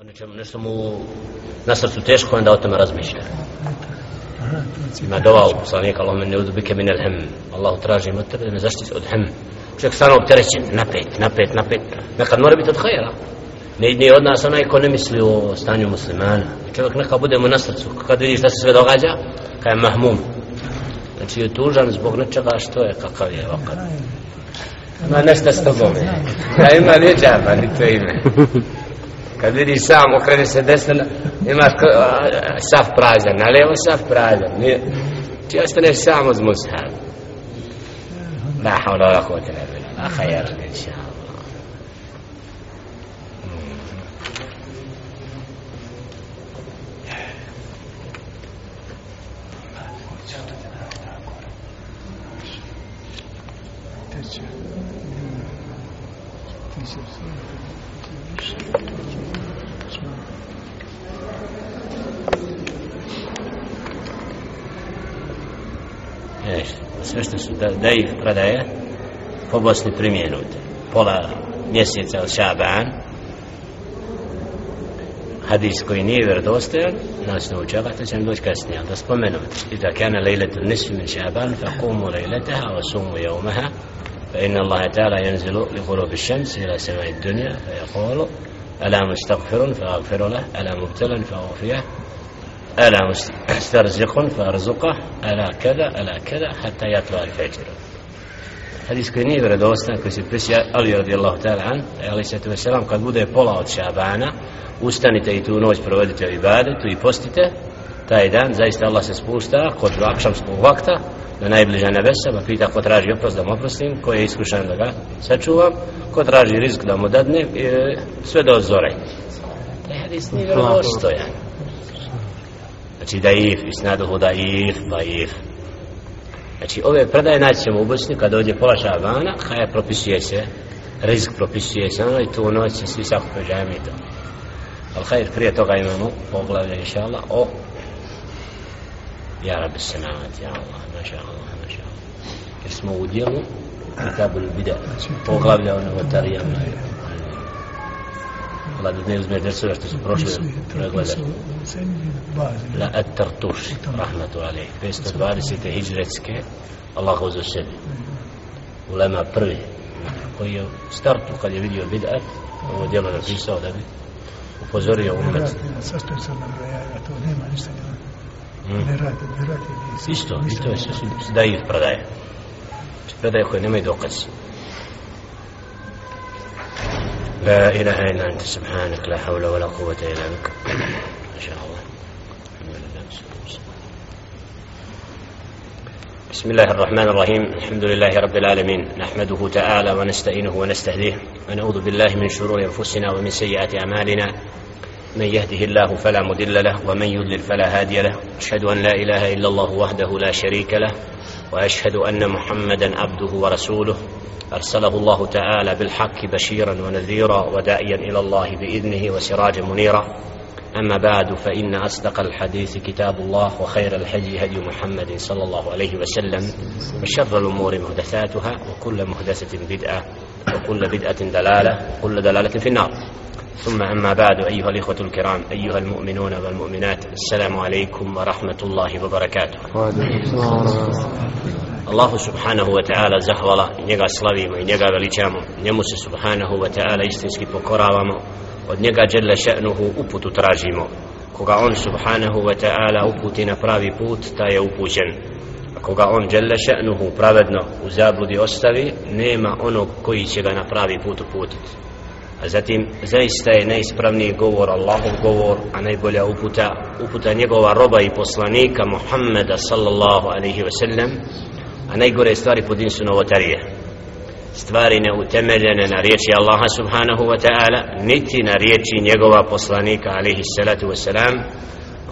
o nečemu, nešto mu na srcu teško, onda o tome razmišlja. Ima dova u poslanika, Allah meni udubike min el hem. Allah traži od tebe da me zaštiti od hem. Čovjek stano opterećen, napet, napet, napet. Nekad mora biti od hajera. Ne ide od nas onaj ko ne misli o stanju muslimana. Čovjek neka bude mu na srcu. Kad vidiš da se sve događa, kaj je mahmum. Znači je tužan zbog nečega što je, kakav je ovakav. Ma nešto s tobom. Ja ima lijeđava, ni to ime. Kad vidiš sam, okrene se desno, imaš saf prazan, na lijevo saf prazan. Nije. Ti ostaneš sam uz mushab. La havla la kvote ne bila. La inša sve što su da, da ih predaje po Bosni primjenute pola mjeseca od Šaban hadis koji nije vjerodostojan na osnovu čega to će mi doći kasnije ali da spomenem إذا كان ليلة النصف من شعبان فقوموا ليلتها وصوموا يومها فإن الله تعالى ينزل لغروب الشمس إلى سماء الدنيا فيقول ألا مستغفر فأغفر له ألا مبتلا فأوفيه ألا مسترزق فأرزقه ألا كذا ألا كذا حتى يطلع الفجر Hadis koji nije vredostan, koji se prisi Ali radijallahu ta'ala an, ali se tebe selam, kad bude pola od Šabana, ustanite i tu noć provodite u ibadetu i postite, taj dan, zaista Allah se spušta kod akšamskog vakta, na najbliža nebesa, pa pita ko traži oprost da mu oprostim, ko je iskušan da ga sačuvam, ko traži rizik da mu dadne, sve do zore. Taj hadis nije vjerodostojan. Znači daif, isnaduhu daif, daif. Znači ove predaje naći ćemo u Bosni kad dođe pola šabana, haja propisuje se, rizik propisuje se, ono i tu noć se svi sakupe džajme i to. Ali hajr, prije toga imamo poglavlje, inša Allah, o Ja Rabbi Sanavat, ja Allah, maša Allah, maša Allah. Jer smo u dijelu Kitabul Bida, poglavlja o novotarijama. Allah da ne uzme dresove što su prošli pregledati. La At-Tartuš, rahmatu alaih, 520. hijđretske, Allah za sebi. Ulema prvi, koji je u startu kad je vidio bid'at, ovo djelo napisao da bi upozorio umet. Sastoji se na to nema ništa ne ne radi, ne radi. Isto, i to je sve da ih predaje. Predaje koje nemaju dokaz. لا إله إلا أنت سبحانك لا حول ولا قوة إلا بك. ما شاء الله. بسم الله الرحمن الرحيم. الحمد لله رب العالمين. نحمده تعالى ونستعينه ونستهديه. ونعوذ بالله من شرور أنفسنا ومن سيئات أعمالنا. من يهده الله فلا مضل له ومن يضلل فلا هادي له. أشهد أن لا إله إلا الله وحده لا شريك له وأشهد أن محمدا عبده ورسوله. أرسله الله تعالى بالحق بشيرا ونذيرا وداعيا إلى الله بإذنه وسراجا منيرا. أما بعد فإن أصدق الحديث كتاب الله وخير الهدي هدي محمد صلى الله عليه وسلم وشر الأمور محدثاتها وكل محدثة بدعة وكل بدعة دلالة وكل دلالة في النار. ثم أما بعد أيها الإخوة الكرام أيها المؤمنون والمؤمنات السلام عليكم ورحمة الله وبركاته. Allahu subhanahu wa ta'ala zahvala i njega slavimo i njega veličamo. Njemu se subhanahu wa ta'ala istinski pokoravamo. Od njega dželle še'nuhu uputu tražimo. Koga on subhanahu wa ta'ala uputi na pravi put ta je upućen. A koga on dželle še'nuhu pravedno u zabludi ostavi nema onog koji će ga na pravi put uputiti. A zatim zaista je najispravniji govor Allahov govor a najbolja uputa uputa njegova roba i poslanika Muhammeda sallallahu alaihi ve sellem a najgore stvari po din su novotarije. Stvari neutemeljene na riječi Allaha subhanahu wa ta'ala niti na riječi njegova poslanika alihi salatu wa salam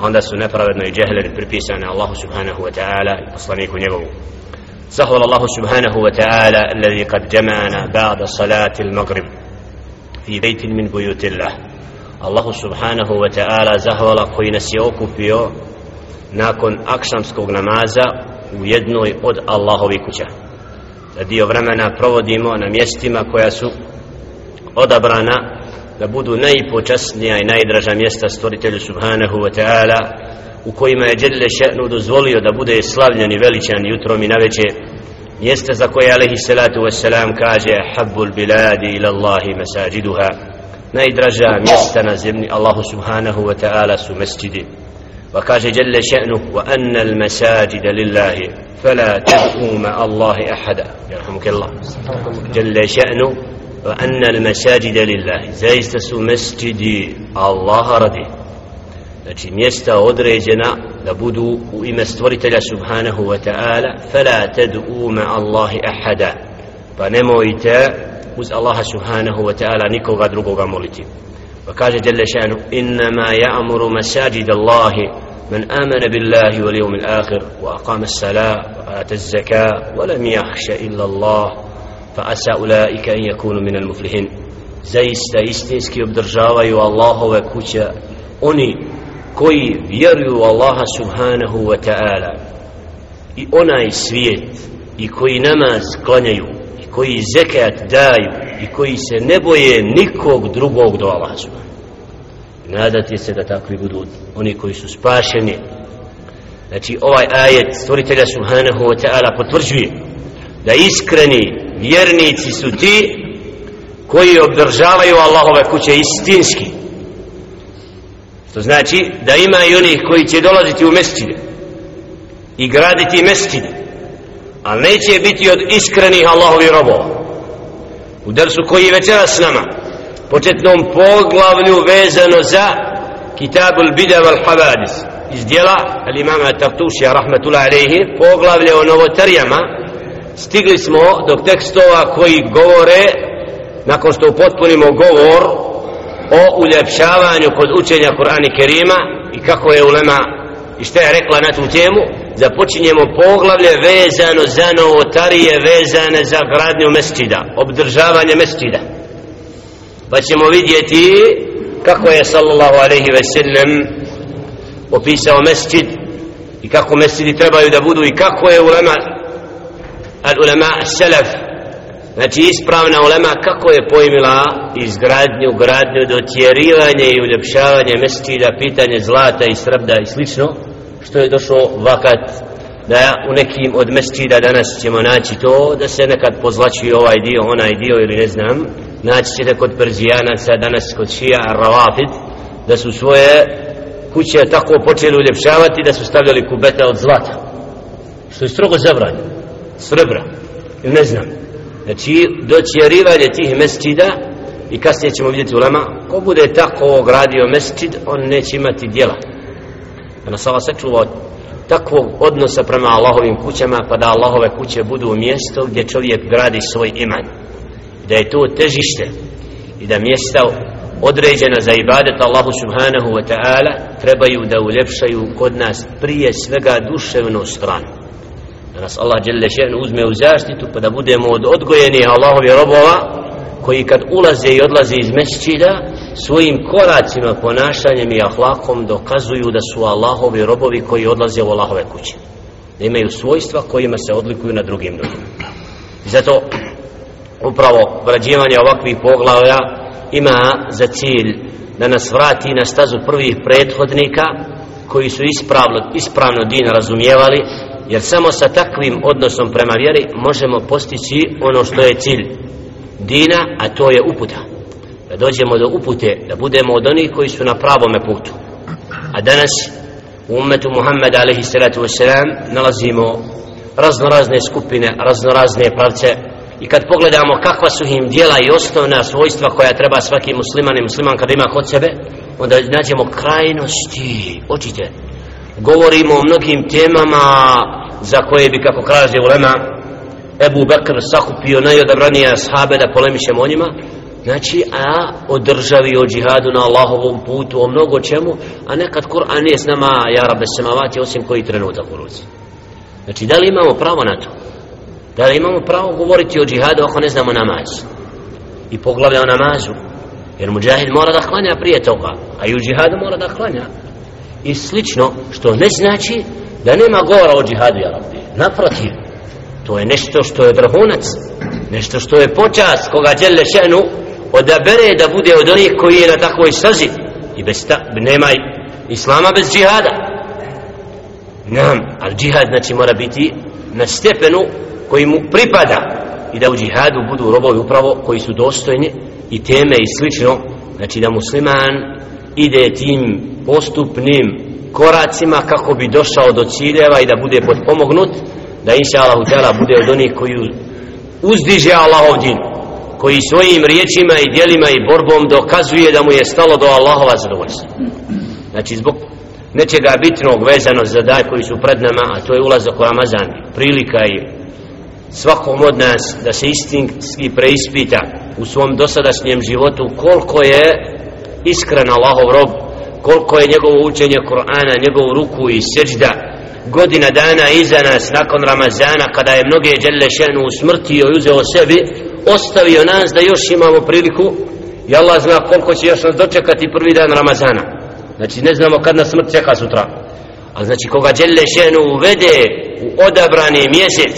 onda su nepravedno i džehleri pripisane Allahu subhanahu wa ta'ala i poslaniku njegovu. Zahvala Allahu subhanahu wa ta'ala alladhi kad jama'ana ba'da salati al-maghrib fi bejtin min bujutillah Allahu subhanahu wa ta'ala zahvala koji nas je okupio nakon akšamskog namaza u jednoj od Allahovi kuća. Da dio vremena provodimo na mjestima koja su odabrana da budu najpočasnija i najdraža mjesta stvoritelju subhanahu wa ta'ala u kojima je Đelle še'nu dozvolio da bude slavljen i veličan jutrom i naveče mjesta za koje alaihi salatu wassalam kaže habbul biladi ila Allahi masajiduha. Najdraža mjesta na zemlji Allahu subhanahu wa ta'ala su mesjidi wa kaže Đelle še'nu wa anna al masajida lillahi fala tad'u ma Allahi ahada yarhamuka Allah Đelle še'nu wa anna al masajida lillahi zaista su mesjidi Allaha radi znači mjesta određena da budu u ime stvoritelja subhanahu wa ta'ala fala tad'u ma Allahi ahada pa nemojte uz Allaha subhanahu wa ta'ala nikoga drugoga moliti وقال جل شأنه إنما يأمر مساجد الله من آمن بالله واليوم الآخر وأقام الصلاة وآت الزكاة ولم يخش إلا الله. فأسى أولئك أن يكونوا من المفلحين. زي استيستيسك يبدرجاوة والله وكوشا. أني koji vjeruju u Allaha subhanahu wa ta'ala i onaj svijet i koji namaz i koji se ne boje nikog drugog do Allaha. Nadati se da takvi budu oni koji su spašeni. Znači ovaj ajet stvoritelja subhanahu wa ta'ala potvrđuje da iskreni vjernici su ti koji obdržavaju Allahove kuće istinski. To znači da ima i onih koji će dolaziti u mestide i graditi mestide a neće biti od iskrenih Allahovi robova. U dersu koji večera s nama, početnom poglavlju vezano za Kitabul Bida wal Havadis, iz dijela al imama Tartušija rahmatullahi alaihi, poglavlje o novotarijama, stigli smo do tekstova koji govore, nakon što upotpunimo govor o uljepšavanju kod učenja Kur'ana Kerima i kako je ulema i šta je rekla na tu temu započinjemo poglavlje vezano za novotarije vezane za gradnju mestida obdržavanje mestida pa ćemo vidjeti kako je sallallahu alaihi ve sellem opisao mestid i kako mestidi trebaju da budu i kako je ulema al ulema selef Znači ispravna ulema kako je pojmila izgradnju, gradnju, dotjerivanje i uljepšavanje mestida pitanje zlata i srebda i slično, što je došao vakat da u nekim od mesčida danas ćemo naći to, da se nekad pozlačuje ovaj dio, onaj dio ili ne znam, naći ćete kod Perzijanaca, danas kod Šija, Ravafid, da su svoje kuće tako počeli uljepšavati da su stavljali kubete od zlata, što je strogo zabranjeno, srebra, ili ne znam, znači doćerivanje tih mesčida i kasnije ćemo vidjeti u ko bude tako gradio mesčid on neće imati djela da nas Allah sačuva takvog odnosa prema Allahovim kućama pa da Allahove kuće budu mjesto gdje čovjek gradi svoj iman. Da je to težište i da mjesta određena za ibadet Allahu subhanahu wa ta'ala trebaju da uljepšaju kod nas prije svega duševnu stranu. Da nas Allah dželle uzme u zaštitu pa da budemo od odgojenih Allahovi robova koji kad ulaze i odlaze iz mesčida svojim koracima, ponašanjem i ahlakom dokazuju da su Allahovi robovi koji odlaze u Allahove kuće. Da imaju svojstva kojima se odlikuju na drugim ljudima zato upravo vrađivanje ovakvih poglavlja ima za cilj da nas vrati na stazu prvih prethodnika koji su ispravno, ispravno din razumijevali jer samo sa takvim odnosom prema vjeri možemo postići ono što je cilj dina, a to je uputa. Da dođemo do upute, da budemo od onih koji su na pravome putu. A danas u umetu Muhammeda alaihi salatu wasalam nalazimo raznorazne skupine, raznorazne pravce. I kad pogledamo kakva su im dijela i osnovna svojstva koja treba svaki musliman i musliman kada ima kod sebe onda nađemo krajnosti. Očite govorimo o mnogim temama za koje bi kako kaže ulema Ebu Bekr sakupio najodabranije ashabe da polemišemo o njima. Znači a o državi o džihadu na Allahovom putu o mnogo čemu a nekad Kur'an nije s nama ja rabe samavati osim koji trenutak u ruci. Znači da li imamo pravo na to? Da li imamo pravo govoriti o džihadu ako ne znamo namaz? I poglavlja o namazu. Jer muđahid mora da klanja prije toga a i u džihadu mora da klanja. I slično što ne znači da nema govora o džihadu ja rabbi. Naprotiv to je nešto što je vrhunac nešto što je počas koga djelle šenu odabere da bude od onih koji je na takvoj stazi. I bez ta, nema islama bez džihada. Nam, ali džihad znači mora biti na stepenu koji mu pripada i da u džihadu budu robovi upravo koji su dostojni i teme i slično. Znači da musliman ide tim postupnim koracima kako bi došao do ciljeva i da bude potpomognut da inša Allah bude od onih koji uzdiže Allahov din koji svojim riječima i dijelima i borbom dokazuje da mu je stalo do Allahova zadovoljstva. Znači zbog nečega bitnog vezano za daj koji su pred nama a to je ulazak u Ramazan prilika je svakom od nas da se istinski preispita u svom dosadašnjem životu koliko je iskren Allahov rob koliko je njegovo učenje Kur'ana njegovu ruku i seđda godina dana iza nas nakon Ramazana kada je mnoge dželešenu usmrtio i uzeo sebi ostavio nas da još imamo priliku i Allah zna koliko će još nas dočekati prvi dan Ramazana znači ne znamo kad nas smrt čeka sutra a znači koga dželešenu uvede u odabrani mjesec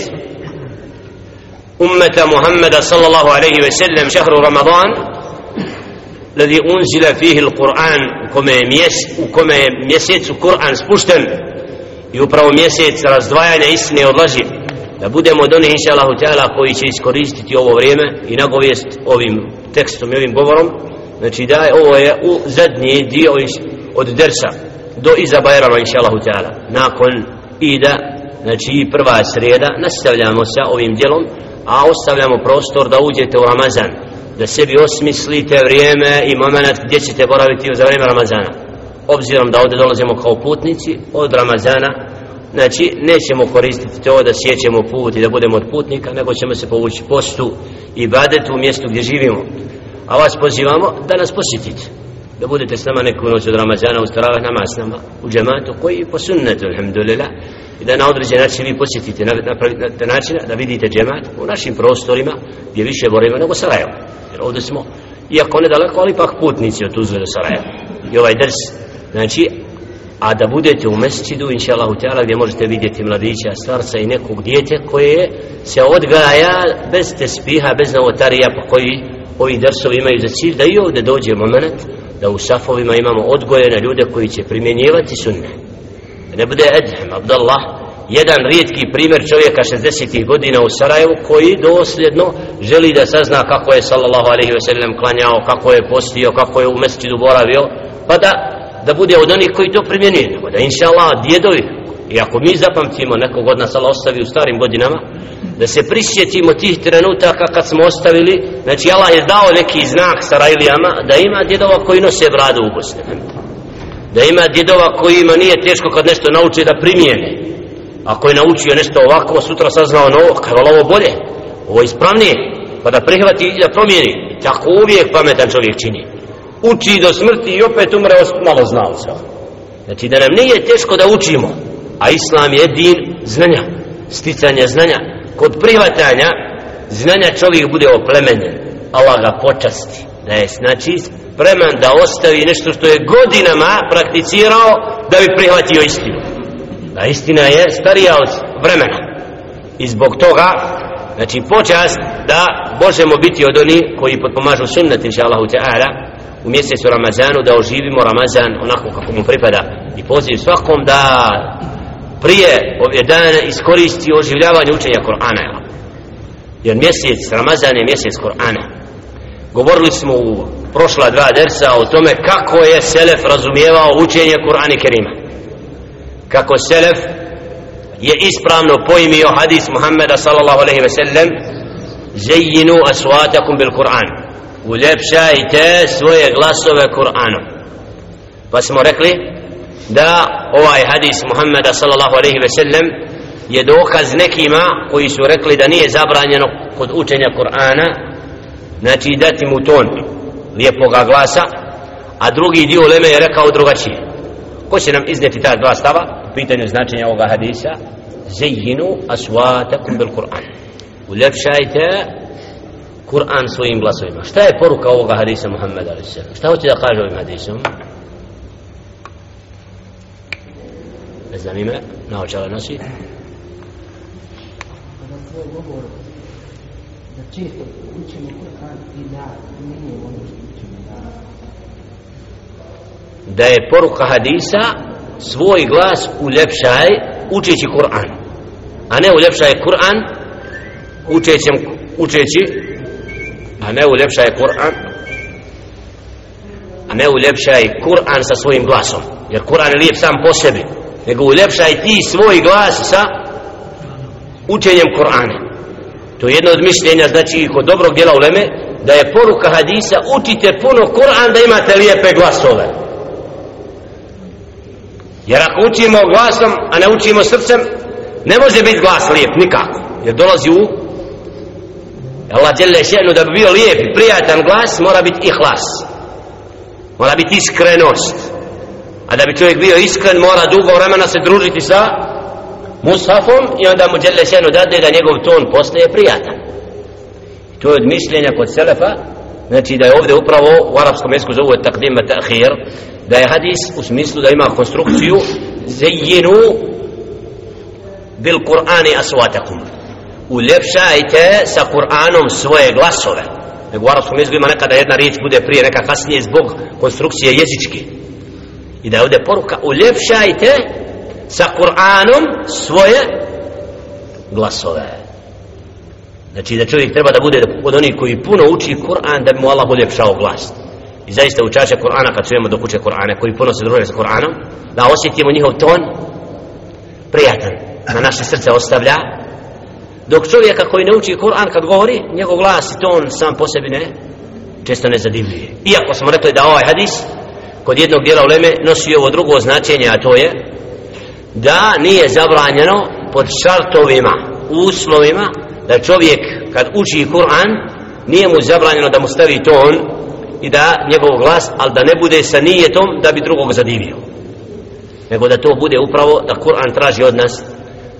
ummeta Muhammeda sallallahu alaihi ve sellem šahru Ramadan الذي أنزل فيه القرآن كما ميس وكما ميسيت القرآن سبوشتن i upravo mjesec razdvajanja istine od laži da budemo od onih inša Allah koji će iskoristiti ovo vrijeme i nagovijest ovim tekstom i ovim govorom. Znači da je ovo je u zadnji dio od dersa do iza Bajrama inša Allah nakon ida znači i prva sreda nastavljamo sa ovim dijelom a ostavljamo prostor da uđete u Ramazan da sebi osmislite vrijeme i moment gdje ćete boraviti za vrijeme Ramazana obzirom da ovdje dolazimo kao putnici od Ramazana znači nećemo koristiti to da sjećemo put i da budemo od putnika nego ćemo se povući postu i badetu u mjestu gdje živimo. A vas pozivamo da nas posjetite da budete s nama neku noć od Ramazana u staravah namaz s nama u džematu koji po sunnetu alhamdulillah i da na određen način vi posjetite na, na, na, na način da vidite džemat u našim prostorima gdje više borimo nego Sarajevo. Jer ovdje smo iako ne daleko ali pak putnici od Tuzle do Sarajeva. I ovaj drs znači a da budete u mesčidu inša Allahu Teala gdje možete vidjeti mladića, starca i nekog djete koje se odgaja bez tespiha, bez novotarija po koji ovi drsovi imaju za cilj da i ovdje dođe moment da u safovima imamo odgojene ljude koji će primjenjivati sunne ne bude Edhem, Abdallah jedan rijetki primjer čovjeka 60. godina u Sarajevu koji dosljedno želi da sazna kako je sallallahu alaihi ve sellem klanjao, kako je postio, kako je u mesčidu boravio pa da da bude od onih koji to primjenuje nego da inša Allah djedovi i ako mi zapamtimo nekog od nas Allah ostavi u starim godinama da se prisjetimo tih trenutaka kad smo ostavili znači Allah je dao neki znak Sarajlijama da ima djedova koji nose bradu u Bosni. Da ima djedova kojima nije teško kad nešto nauči da primijene. Ako je naučio nešto ovako sutra saznao novo kada ovo bolje ovo ispravnije pa da prihvati i da promijeni. Tako uvijek pametan čovjek čini uči do smrti i opet umre malo znalca znači da nam nije teško da učimo a islam je din znanja sticanja znanja. Kod prihvatanja znanja čovjek bude oplemenjen. Allah ga počasti da je znači spreman da ostavi nešto što je godinama prakticirao da bi prihvatio istinu. A istina je starija od vremena. I zbog toga znači počast da možemo biti od oni koji potpomažu sunnet inša Allahu ta'ala u mjesecu Ramazanu da oživimo Ramazan onako kako mu pripada. I poziv svakom da prije ove dane iskoristi oživljavanje učenja Kur'ana. Jer mjesec Ramazan je mjesec Kur'ana. Govorili smo u prošla dva dersa o tome kako je Selef razumijevao učenje Kur'ana Kerima. Kako Selef je ispravno pojmio hadis Muhammeda sallallahu alaihi ve sellem zeyinu aswatakum bil Kur'an uljepšajte svoje glasove Kur'anom. Pa smo rekli da ovaj hadis Muhammeda sallallahu alaihi ve sellem je dokaz nekima koji su rekli da nije zabranjeno kod učenja Kur'ana znači dati mu ton lijepoga glasa a drugi dio leme je rekao drugačije. Ko će nam izneti ta dva stava u pitanju značenja ovoga hadisa? Zejinu aswatakum bil Kur'an. Uljepšajte Kur'an svojim glasovima. Šta je poruka ovoga hadisa Muhammed a.s. Šta hoće da kaže ovim hadisom? Ne znam ime, naočale nosi. da često učimo Kur'an i da nije ono što učimo da da je poruka hadisa svoj glas uljepšaj učeći Kur'an a ne uljepšaj Kur'an učećem učeći a ne je Kur'an. A ne je Kur'an sa svojim glasom. Jer Kur'an je lijep sam po sebi. Nego uljepšaj ti svoj glas sa učenjem Kur'ana. To je jedno od mišljenja znači kod dobrog djela uleme da je poruka hadisa učite puno Kur'an da imate lijepe glasove. Jer ako učimo glasom a ne učimo srcem ne može biti glas lijep nikako. Jer dolazi u Allah djelje še'nu da bi bio lijep i prijatan glas mora biti ihlas. Mora biti iskrenost. A da bi čovjek bio iskren mora dugo vremena se družiti sa mushafom i onda mu djelje še'nu dade da njegov ton postaje prijatan. To je od mišljenja kod selefa znači da je ovdje upravo u arapskom jesku zove takdim ta'khir da je hadis u smislu da ima konstrukciju zejinu bil Kur'ani aswatakum uljepšajte sa Kur'anom svoje glasove. Nego u arabskom jeziku ima nekada jedna riječ bude prije neka kasnije zbog konstrukcije jezičke. I da je ovdje poruka uljepšajte sa Kur'anom svoje glasove. Znači da čovjek treba da bude od onih koji puno uči Kur'an da bi mu Allah uljepšao glas. I zaista učače Kur'ana kad čujemo dok uče Kur'ana koji puno se druže sa Kur'anom da osjetimo njihov ton prijatan na naše srce ostavlja dok čovjeka koji ne uči Kur'an kad govori njegov glas i ton sam po sebi ne često ne zadivljuje. Iako smo rekli da ovaj hadis kod jednog dijela uleme nosi ovo drugo značenje a to je da nije zabranjeno pod šartovima uslovima da čovjek kad uči Kur'an nije mu zabranjeno da mu stavi ton i da njegov glas ali da ne bude sa nijetom da bi drugog zadivio. Nego da to bude upravo da Kur'an traži od nas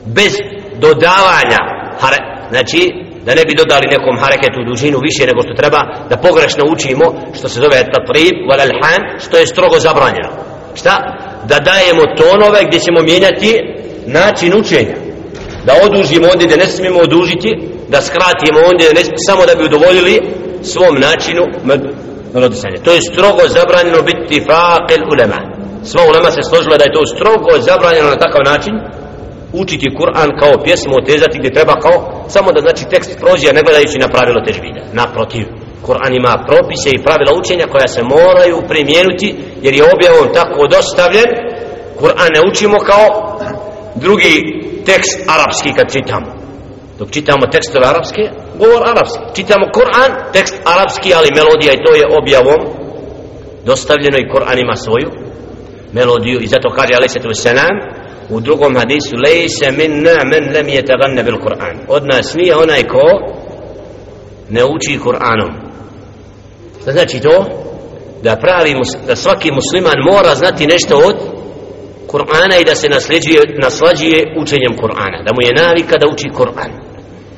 bez dodavanja hare, znači da ne bi dodali nekom hareketu dužinu više nego što treba da pogrešno učimo što se zove tatrib wal alhan što je strogo zabranjeno. Šta? da dajemo tonove gdje ćemo mijenjati način učenja. Da odužimo ondje gdje ne smijemo odužiti da skratimo ondje ne smijemo, samo da bi udovoljili svom načinu melodisanja to je strogo zabranjeno biti faqil ulema. Sva ulema se složila da je to strogo zabranjeno na takav način učiti Kur'an kao pjesmu otezati gdje treba kao samo da znači tekst prođe a ne gledajući na pravilo težvida naprotiv Kur'an ima propise i pravila učenja koja se moraju primijenuti jer je objavom tako dostavljen. Kur'an ne učimo kao drugi tekst arapski kad čitamo. Dok čitamo tekstove arapske govor arapski. Čitamo Kur'an tekst arapski ali melodija i to je objavom dostavljeno i Kur'an ima svoju melodiju. I zato kaže alejhi sallatu u drugom hadisu lejse minna men lem je taganne bil Kur'an. Od nas nije onaj ko ne uči Kur'anom. Što znači to? Da pravi da svaki musliman mora znati nešto od Kur'ana i da se nasljeđuje, naslađuje učenjem Kur'ana. Da mu je navika da uči Kur'an.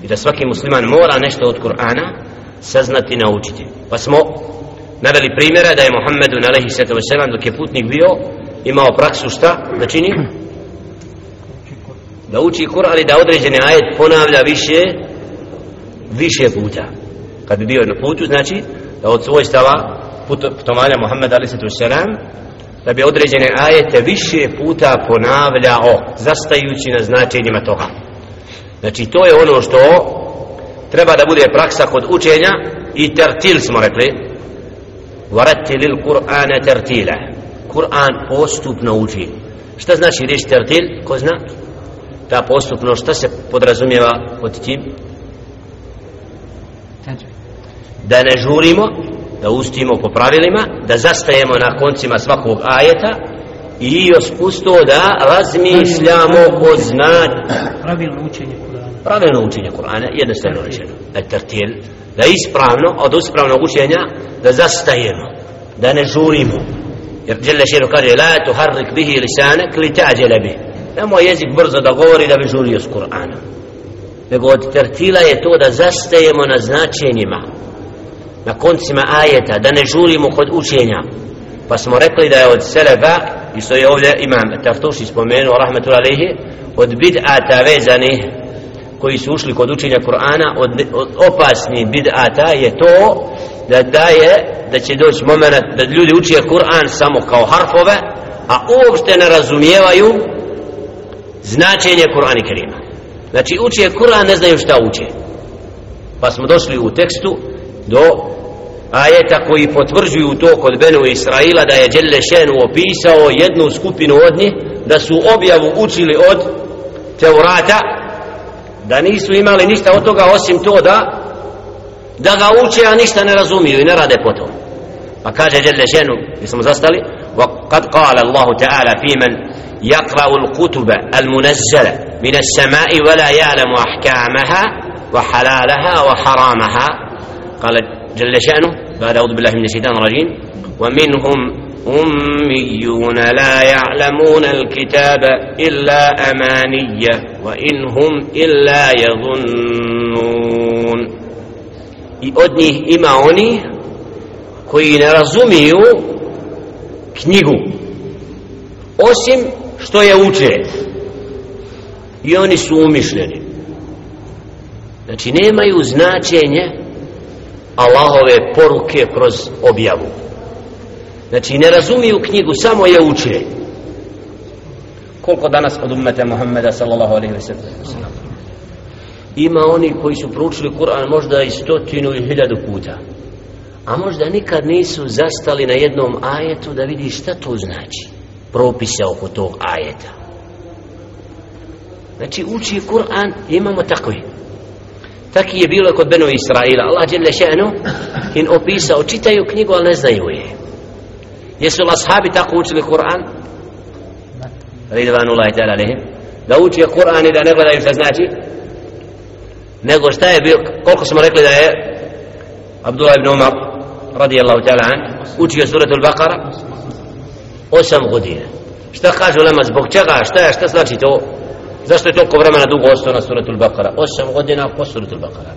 I da svaki musliman mora nešto od Kur'ana saznati i naučiti. Pa smo naveli primjera da je Muhammedu na sallatu wasalam dok je putnik bio imao praksu šta da čini? Da uči Kur'an i da određeni ajet ponavlja više više puta. Kad bi bio na putu znači da od svojstava putovanja Muhammed ali se da bi određene ajete više puta ponavljao zastajući na značenjima toga. Znači to je ono što treba da bude praksa kod učenja i tertil smo rekli varattilil Kur'ana tertila. Kur'an postupno uči. Šta znači riječ tertil? Ko zna? Ta postupno šta se podrazumijeva pod tim? Da ne žurimo da ustimo po pravilima da zastajemo na koncima svakog ajeta i još pusto da razmišljamo o znan pravilno učenje Kur'ana. Pravilno učenje Kur'ana jednostavno rečeno. Etertil da ispravno od ispravnog učenja da zastajemo da ne žurimo. Jer Đele Šeru kaže la tuharrik bihi lisanek li tađele bih nemoj jezik brzo da govori da bi žurio s Kur'anom. Nego od tertila je to da zastajemo na značenjima na koncima ajeta da ne žurimo kod učenja. Pa smo rekli da je od Selefa i što je ovdje imam Tartuši spomenuo rahmetul alihi od bid'ata vezanih koji su ušli kod učenja Kur'ana od, od opasni bid'ata je to da daje da će doći moment da ljudi uče Kur'an samo kao harfove a uopšte ne razumijevaju značenje Kur'ana i Kerima znači uče Kur'an ne znaju šta uče pa smo došli u tekstu do ajeta koji potvrđuju to kod Benu Israila da je Đelle Šenu opisao jednu skupinu od njih da su objavu učili od Teurata da nisu imali ništa od toga osim to da da ga uče a ništa ne razumiju i ne rade po tom pa kaže Đelle Šenu mi smo zastali وقد قال الله تعالى في من يقرأ الكتب المنزلة من السماء ولا يعلم أحكامها وحلالها وحرامها. قال جل شأنه بعد أعوذ بالله من الشيطان الرجيم ومنهم أميون لا يعلمون الكتاب إلا أمانية وإن هم إلا يظنون. I od njih ima oni koji što je uče i oni su umišljeni. Znači nemaju značenje Allahove poruke kroz objavu. Znači ne razumiju knjigu samo je uče. Koliko danas kod ummeta Muhammeda sallallahu alaihi wa sallam? Ima oni koji su proučili Kur'an možda i stotinu i hiljadu puta. A možda nikad nisu zastali na jednom ajetu da vidi šta to znači propise oko tog ajeta znači uči Kur'an imamo takvi Taki je bilo kod Beno Israila. Allah je še'nu in opisao, čitaju knjigu, ali ne znaju je. Jesu li ashabi tako učili Kur'an? Ridvanu Allah ta'ala lehim. Da uči Kur'an i da ne gledaju šta znači? Nego šta je bio, koliko smo rekli da je Abdullah ibn Umar radijallahu ta'ala an učio suratul Baqara osam godina. Šta kažu lema zbog čega, šta je, šta znači to? Zašto je toliko vremena dugo ostao na suratul Bakara? Osam godina po suratul Bakara.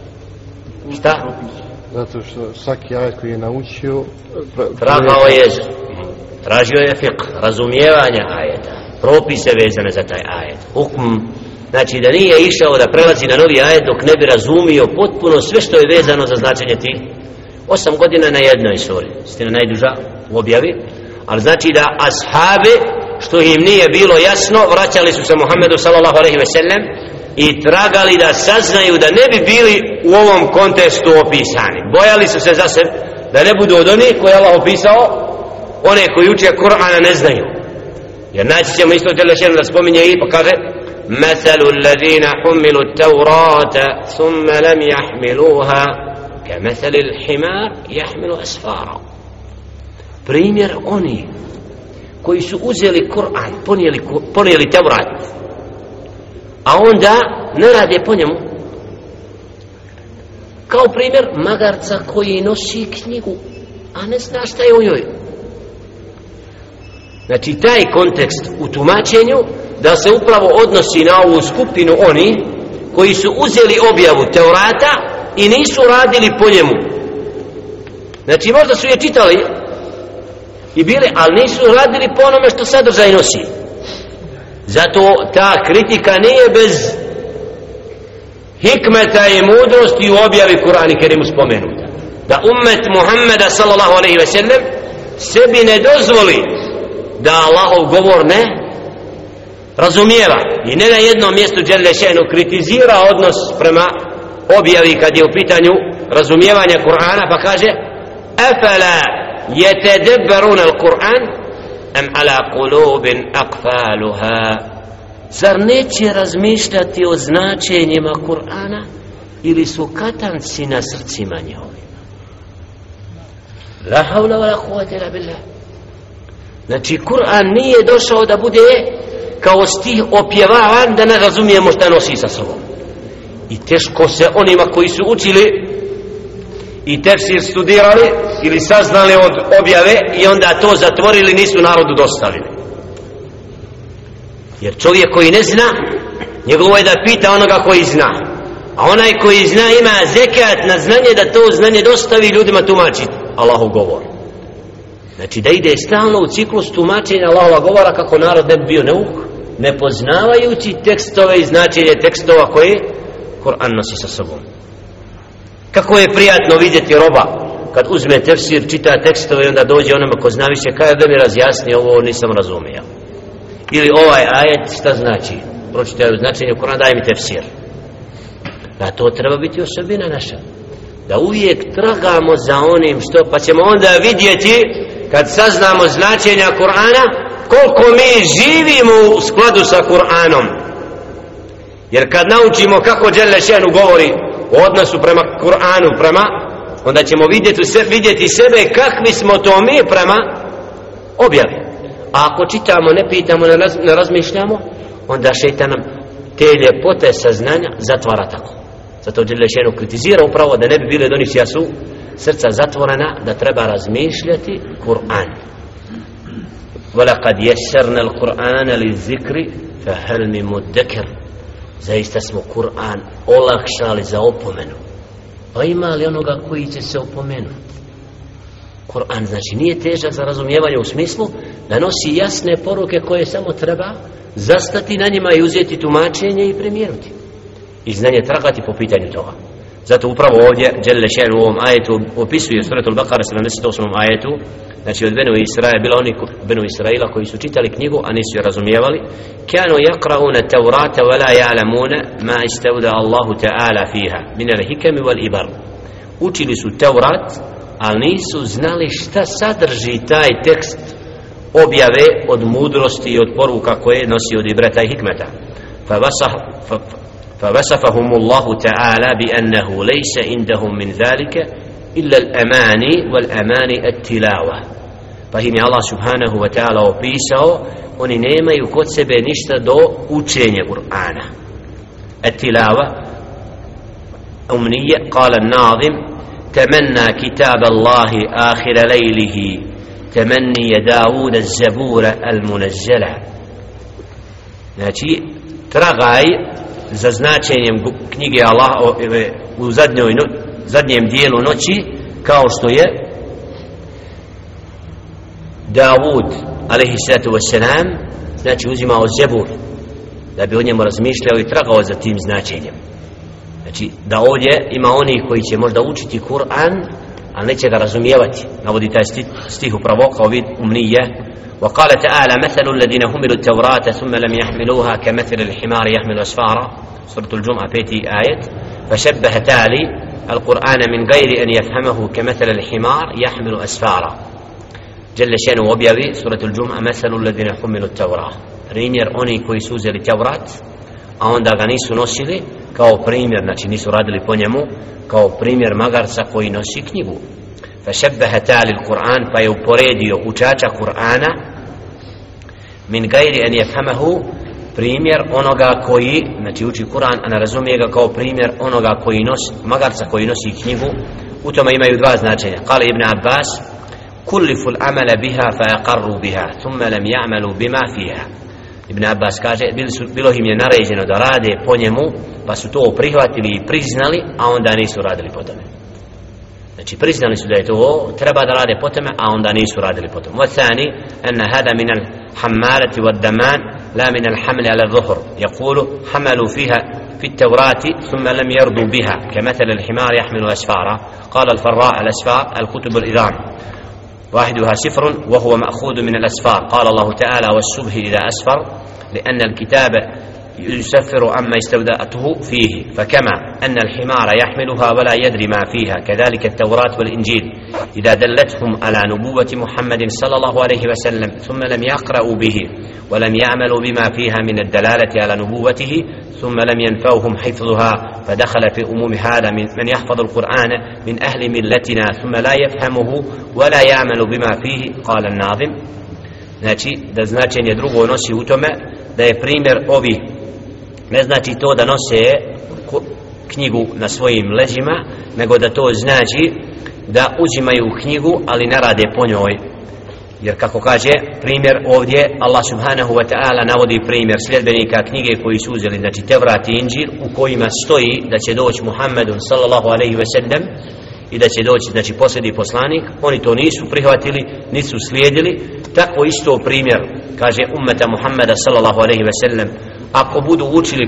Šta? Zato što svaki ajet koji je naučio... Tragao je, tražio je fiqh, razumijevanje ajeta, propise vezane za taj ajet, hukm, znači da nije išao da prelazi na novi ajet dok ne bi razumio potpuno sve što je vezano za značenje ti. Osam godina na jednoj suri, stina najduža u objavi, ali znači da ashabi što im nije bilo jasno vraćali su se Muhammedu sallallahu alaihi ve sellem i tragali da saznaju da ne bi bili u ovom kontestu opisani bojali su se za sebe da ne budu od onih koje Allah opisao one koji uče Kur'ana ne znaju jer naći ćemo isto telešenu da spominje i pa kaže مثل الذين حملوا التوراة ثم لم يحملوها كمثل الحمار يحمل أسفارا primjer oni koji su uzeli Kur'an, ponijeli, ponijeli Tevrat, a onda ne rade po njemu, kao primjer magarca koji nosi knjigu, a ne zna šta je u njoj. Znači, taj kontekst u tumačenju, da se upravo odnosi na ovu skupinu oni, koji su uzeli objavu Teorata i nisu radili po njemu. Znači, možda su je čitali, i bili, ali nisu radili po onome što sadržaj nosi. Zato ta kritika nije bez hikmeta i mudrosti u objavi Kur'an i Kerimu spomenuta. Da ummet Muhammeda sallallahu alaihi ve sellem sebi ne dozvoli da Allahov govor ne razumijeva i ne na jednom mjestu Đerlešenu kritizira odnos prema objavi kad je u pitanju razumijevanja Kur'ana pa kaže Efela يتدبرون القرآن أم على قلوب أقفالها Zar neće razmišljati o značenjima Kur'ana ili su katanci na srcima njihovima? La havla wa la kuvvete ila billah. Znači, Kur'an nije došao da bude kao stih opjevavan da ne razumijemo šta nosi sa sobom. I teško se onima koji su učili i tefsir studirali ili saznali od objave i onda to zatvorili nisu narodu dostavili. Jer čovjek koji ne zna njegovo ovaj je da pita onoga koji zna. A onaj koji zna ima zekat na znanje da to znanje dostavi ljudima tumačiti Allahu govor. Znači da ide stalno u ciklus tumačenja Allahova govora kako narod ne bi bio neuk ne poznavajući tekstove i značenje tekstova koje Kur'an nosi sa sobom kako je prijatno vidjeti roba. Kad uzme tefsir, čita tekstove i onda dođe onome ko zna više kaj da mi razjasni ovo nisam razumio. Ili ovaj ajet šta znači? Pročitaju značenje Kur'ana daj mi tefsir. Na to treba biti osobina naša. Da uvijek tragamo za onim što pa ćemo onda vidjeti kad saznamo značenja Kur'ana koliko mi živimo u skladu sa Kur'anom. Jer kad naučimo kako Đelešenu govori u odnosu prema Kur'anu prema onda ćemo vidjeti, vidjeti sebe kakvi smo to mi prema objavi a ako čitamo, ne pitamo, ne, raz, ne razmišljamo onda šeitan nam te ljepote saznanja zatvara tako zato Đelešenu kritizira upravo da ne bi bile doni čija su srca zatvorena da treba razmišljati Kur'an وَلَقَدْ يَسَّرْنَا الْقُرْآنَ لِلذِّكْرِ فَهَلْ مِي مُدَّكِرِ zaista smo Kur'an olakšali za opomenu. Pa ima li onoga koji će se opomenuti? Kur'an znači nije težak za razumijevanje u smislu da nosi jasne poruke koje samo treba zastati na njima i uzeti tumačenje i primijenuti i znanje tragati po pitanju toga zato upravo ovdje Đelle Šen u ovom ajetu opisuje suratul Bakara 78. ajetu. Znači od Benu Israja bila oni Benu Israila koji su čitali knjigu a nisu je razumijevali. Kanu yakrauna taurata wa la ya'lamuna ma istavda Allahu ta'ala fiha min al-hikam wal ibar. Učili su Taurat ali nisu znali šta sadrži taj tekst objave od mudrosti i od poruka koje nosi od ibrata i hikmeta. Fa vasah fa, فوصفهم الله تعالى بأنه ليس عندهم من ذلك إلا الأماني والأماني التلاوة. فهم الله سبحانه وتعالى وبيسao oni nemaju kod sebe ništa do učenja التلاوة أمنية. قال الناظم تمنى كتاب الله آخر ليله. تمني داود الزبور المنزلة znači tragaj za značenjem knjige Allah u zadnjoj no, zadnjem dijelu noći kao što je Davud alaihi sallatu wassalam znači uzimao zebur da bi o njemu razmišljao i tragao za tim značenjem. Znači da ovdje ima onih koji će možda učiti Kur'an ali neće ga razumijevati. Navodi taj stih, upravo kao vid umnije وقال تعالى مثل الذين حملوا التوراة ثم لم يحملوها كمثل الحمار يحمل أسفارا سورة الجمعة بيتي آية فشبه تالي القرآن من غير أن يفهمه كمثل الحمار يحمل أسفارا جل شأنه وبيبي سورة الجمعة مثل الذين حملوا التوراة koji su uzeli Tevrat a onda ga nisu nosili kao primjer, znači nisu radili po njemu kao primjer magarca koji nosi knjigu فشبه تالي القرآن فيuporedio učača Kur'ana min gajri an yafhamahu primjer onoga koji znači uči Kur'an a ne razumije ga kao primjer onoga koji nosi magarca koji nosi knjigu u tome imaju dva značenja قال ابن عباس كلفوا العمل بها فأقروا بها ثم لم يعملوا بما فيها Ibn Abbas kaže bilo, su, bilo im je naređeno da rade po njemu pa su to prihvatili i priznali a onda nisu radili po tome znači priznali su da je to treba da rade po tome a onda nisu radili po tome والثاني أن هذا من الحمالة والدمان لا من الحمل على الظهر يقول حملوا فيها في التوراة ثم لم يرضوا بها كمثل الحمار يحمل أسفارا قال الفراء الأسفار الكتب الإذان واحدها سفر وهو مأخوذ من الأسفار. قال الله تعالى والسبه إذا أسفر لأن الكتاب يسفر عما استودعته فيه فكما أن الحمار يحملها ولا يدري ما فيها كذلك التوراة والإنجيل. إذا دلتهم على نبوة محمد صلى الله عليه وسلم ثم لم يقرأوا به ولم يعملوا بما فيها من الدلالة على نبوته ثم لم ينفوهم حفظها فدخل في أموم هذا من, من يحفظ القرآن من أهل ملتنا ثم لا يفهمه ولا يعمل بما فيه. قال الناظم. Znači da značenje drugo nosi u tome da je primjer ovi ne znači to da nose knjigu na svojim leđima nego da to znači da uzimaju knjigu ali ne rade po njoj. Jer kako kaže primjer ovdje Allah subhanahu wa ta'ala navodi primjer sljedbenika knjige koji su uzeli znači Tevrat i Inđir u kojima stoji da će doći Muhammedun sallallahu alaihi ve sellem i da će doći znači posljedni poslanik. Oni to nisu prihvatili nisu slijedili. Tako isto primjer kaže ummeta Muhammeda sallallahu alaihi ve sellem ako budu učili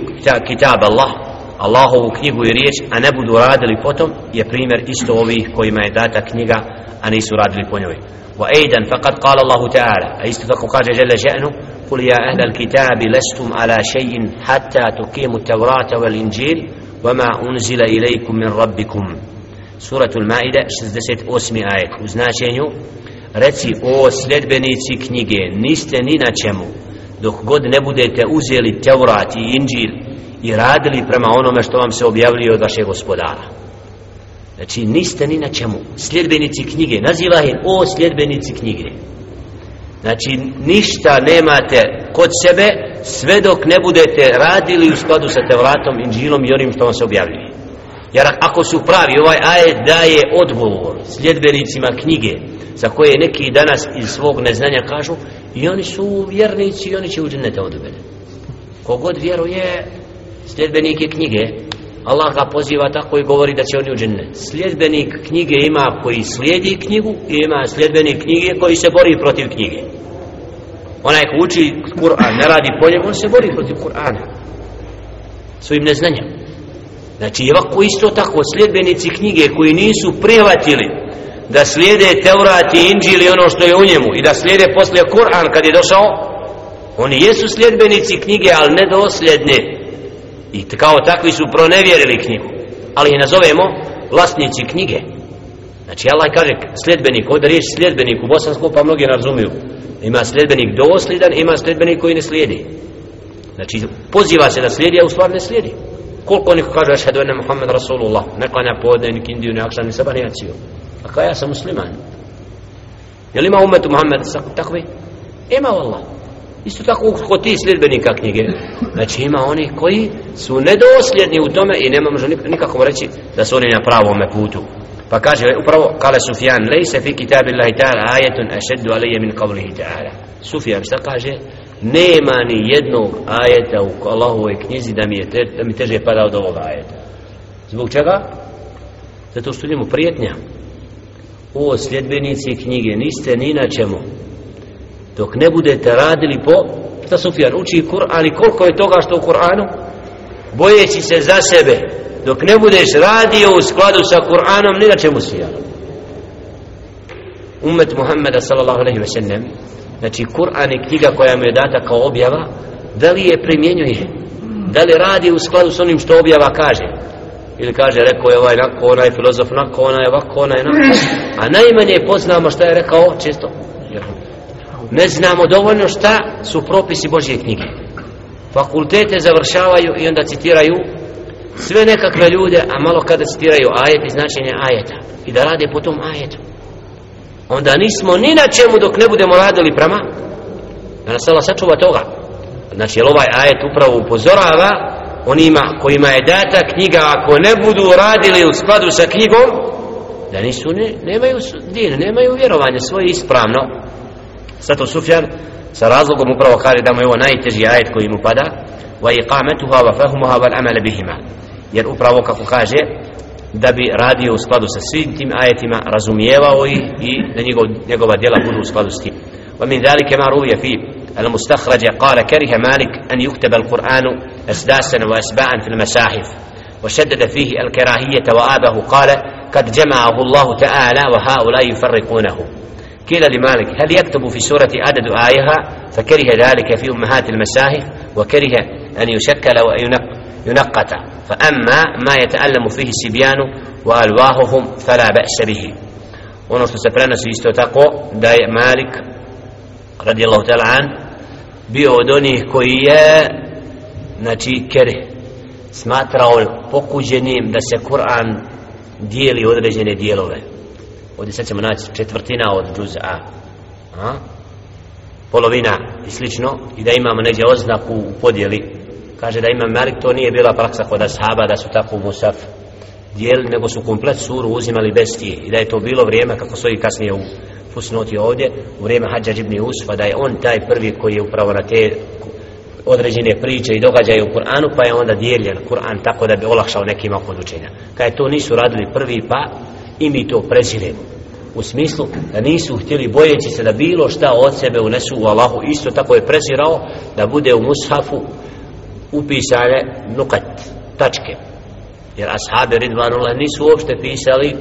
kitab Allah Allahovu knjigu i riječ a ne budu radili potom je primjer isto ovih kojima je data knjiga a nisu radili po njoj وأيضا فقد قال الله تعالى أيستفق قال جل شأنه قل يا أهل الكتاب لستم على شيء حتى تقيموا التوراة والإنجيل وما أنزل إليكم من ربكم سورة المائدة 68 آية uznačenju reci o sledbenici knjige niste ni na čemu dok god ne budete uzeli Teurat i Inđil i radili prema onome što vam se objavljuje od vašeg gospodara. Znači niste ni na čemu. Sljedbenici knjige naziva ih o sljedbenici knjige. Znači ništa nemate kod sebe sve dok ne budete radili u skladu sa Teuratom, Inđilom i onim što vam se objavljuje jer ako su pravi ovaj ajet daje odgovor sljedbenicima knjige za koje neki danas iz svog neznanja kažu i oni su vjernici i oni će u džennete odvede. kogod vjeruje sljedbenike knjige Allah ga poziva tako i govori da će oni u džennet. Sljedbenik knjige ima koji slijedi knjigu i ima sljedbenik knjige koji se bori protiv knjige. Onaj ko uči Kur'an ne radi po njemu on se bori protiv Kur'ana svojim neznanjem znači ovako isto tako sljedbenici knjige koji nisu prihvatili da slijede Teurat i Inđil i ono što je u njemu i da slijede poslije Kur'an kad je došao oni jesu sljedbenici knjige ali nedosljedne. I kao takvi su pronevjerili knjigu. Ali ih nazovemo vlasnici knjige. Znači Allah kaže sljedbenik ovdje riječ sljedbenik u bosanskom pa mnogi razumiju. Ima sljedbenik dosljedan ima sljedbenik koji ne slijedi. Znači poziva se da slijedi a u stvar ne slijedi koliko neko kaže ašhedu ene Muhammed Rasulullah. Ne klanja podne ni kindiju ni akšan ni sabah ni jaciju. A kao ja sam musliman? Je li ima umetu Muhammed takvi ima Allah isto tako kod ti sljedbenika knjige. Znači ima oni koji su nedosljedni u tome i ne može nikako reći da su oni na pravom putu. Pa kaže upravo kale Sufjan lejse fi kitabillahi ta'ala ajetun ašeddu alije min kavlihi ta'ala. Sufjan šta kaže? Nema ni jednog ajeta u Allahovoj knjizi da mi, je te, da mi teže pada od ovog ajeta. Zbog čega? zato što njemu prijetnja. O sljedbenici knjige niste ni na čemu. Dok ne budete radili po šta Sufjan uči Kur'an i koliko je toga što u Kur'anu? Bojeći se za sebe. Dok ne budeš radio u skladu sa Kur'anom ni na čemu si umet Muhammeda sallallahu alaihi wa sallam znači Kur'an je knjiga koja mu je data kao objava. Da li je primjenjuje? Da li radi u skladu s onim što objava kaže? Ili kaže rekao je ovaj nako onaj filozof nako onaj ovako onaj nako a najmanje poznamo šta je rekao često. Ne znamo dovoljno šta su propisi Božje knjige. Fakultete završavaju i onda citiraju sve nekakve ljude a malo kada citiraju ajet i značenje ajeta. I da rade po tom ajetu onda nismo ni na čemu dok ne budemo radili prema. Da nas Allah sačuva toga. Znači jer ovaj ajet upravo upozorava onima kojima je data knjiga ako ne budu radili u skladu sa knjigom da nisu ne, nemaju din, nemaju vjerovanje svoje ispravno. Zato Sufjan sa razlogom upravo kaže da mu je ovo najteži ajet koji mu pada wa iqamatuha wa fahmuha wal amala bihima. Jer upravo kako kaže da bi radio u skladu sa svim tim ajetima razumijevao ih i da njegov, njegova djela budu u skladu s tim. ومن ذلك ما روي في المستخرج قال كره مالك أن يكتب القرآن أسداسا وأسباعا في المساحف وشدد فيه الكراهية وآبه قال قد جمعه الله تعالى وهؤلاء يفرقونه قيل لمالك هل يكتب في سورة عدد آيها فكره ذلك في أمهات المساهف وكره أن يشكل وينقط فأما ما يتألم فيه السبيان وألواههم فلا بأس به ono što se prenosi isto tako da je Malik radijallahu ta'ala an bio od onih koji je znači kere smatrao pokuđenim da se Kur'an dijeli određene dijelove ovdje sad ćemo naći četvrtina od džuza a? polovina i slično i da imamo neđe oznaku u podjeli kaže da ima Malik to nije bila praksa kod ashaba da su tako u Musaf dijeli nego su komplet suru uzimali bez tije. I da je to bilo vrijeme kako stoji kasnije u fusnoti ovdje u vrijeme Hadža ibn Usfa da je on taj prvi koji je upravo na te određene priče i događaje u Kur'anu pa je onda dijeljen Kur'an tako da bi olakšao nekima kod učenja. Kaj to nisu radili prvi pa i mi to preziremo. U smislu da nisu htjeli bojeći se da bilo šta od sebe unesu u Allahu. Isto tako je prezirao da bude u mushafu upisane nukat tačke. Jer ashabi Ridvanullah nisu uopšte pisali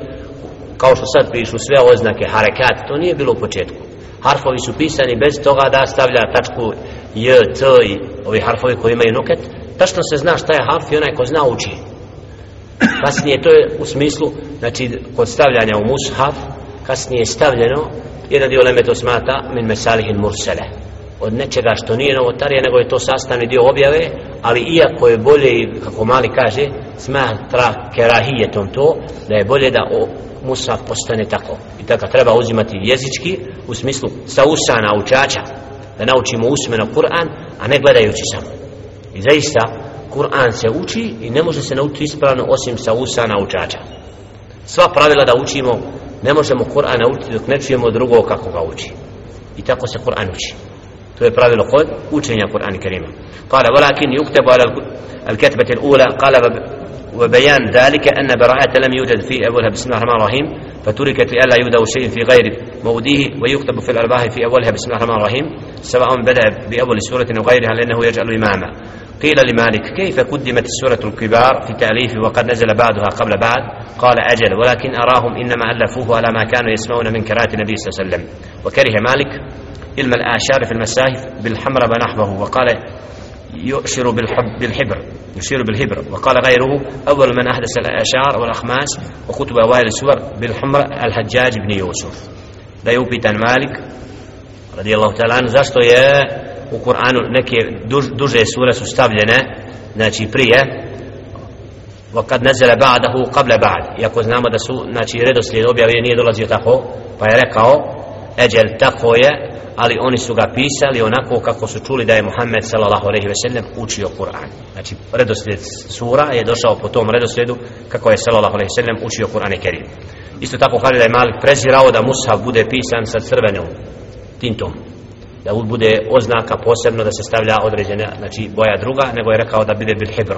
kao što sad pišu sve oznake harekat to nije bilo u početku. Harfovi su pisani bez toga da stavlja tačku j, T i ovi harfovi koji imaju nuket tačno se zna šta je harf i onaj ko zna uči. Kasnije to je u smislu znači kod stavljanja u mushaf kasnije je stavljeno jedan dio leme to smata min mesalihin mursele od nečega što nije novotarija nego je to sastavni dio objave ali iako je bolje i kako mali kaže smatra kerahijetom to da je bolje da o, musaf postane tako. I tako treba uzimati jezički u smislu sa usana učača da naučimo usmeno Kur'an a ne gledajući samo. I zaista Kur'an se uči i ne može se naučiti ispravno osim sa usana učača. Sva pravila da učimo ne možemo Kur'an naučiti dok ne čujemo drugog kako ga uči. I tako se Kur'an uči. To je pravilo kod učenja Kur'ana Kerima قال ولكن يكتب على الكتبة الأولى قال وبيان ذلك أن براءة لم يوجد في أولها بسم الله الرحمن الرحيم فتركت لئلا يودع شيء في غير موضيه ويكتب في الأرباح في أولها بسم الله الرحمن الرحيم سواء بدأ بأول سورة أو غيرها لأنه يجعل إماما قيل لمالك كيف قدمت السورة الكبار في تأليف وقد نزل بعدها قبل بعد قال أجل ولكن أراهم إنما ألفوه على ما كانوا يسمعون من كراهة النبي صلى الله عليه وسلم وكره مالك علم الآشار في المساجد بالحمر بنحبه وقال يؤشر بالحب بالحبر يشير بالحبر وقال غيره أول من أحدث الآشار والأخماس وكتب أوائل السور بالحمر الحجاج بن يوسف. لا يوبي مالك رضي الله تعالى عنه زاستو يا وقرآن نكي دوجة سورة سستابلنا ناتشي بريا وقد نزل بعده قبل بعد. يقول نعم دسو ناتي ردو سليدو بيا نيدو لزيو تاقو فيا رقاو eđel tako je ali oni su ga pisali onako kako su čuli da je Muhammed sallallahu alejhi ve sellem učio Kur'an. Znači redoslijed sura je došao po tom redoslijedu kako je sallallahu alejhi ve sellem učio Kur'an Kerim. Isto tako kaže da je Malik prezirao da mushaf bude pisan sa crvenom tintom. Da bude oznaka posebno da se stavlja određena, znači boja druga, nego je rekao da bude bil hibr.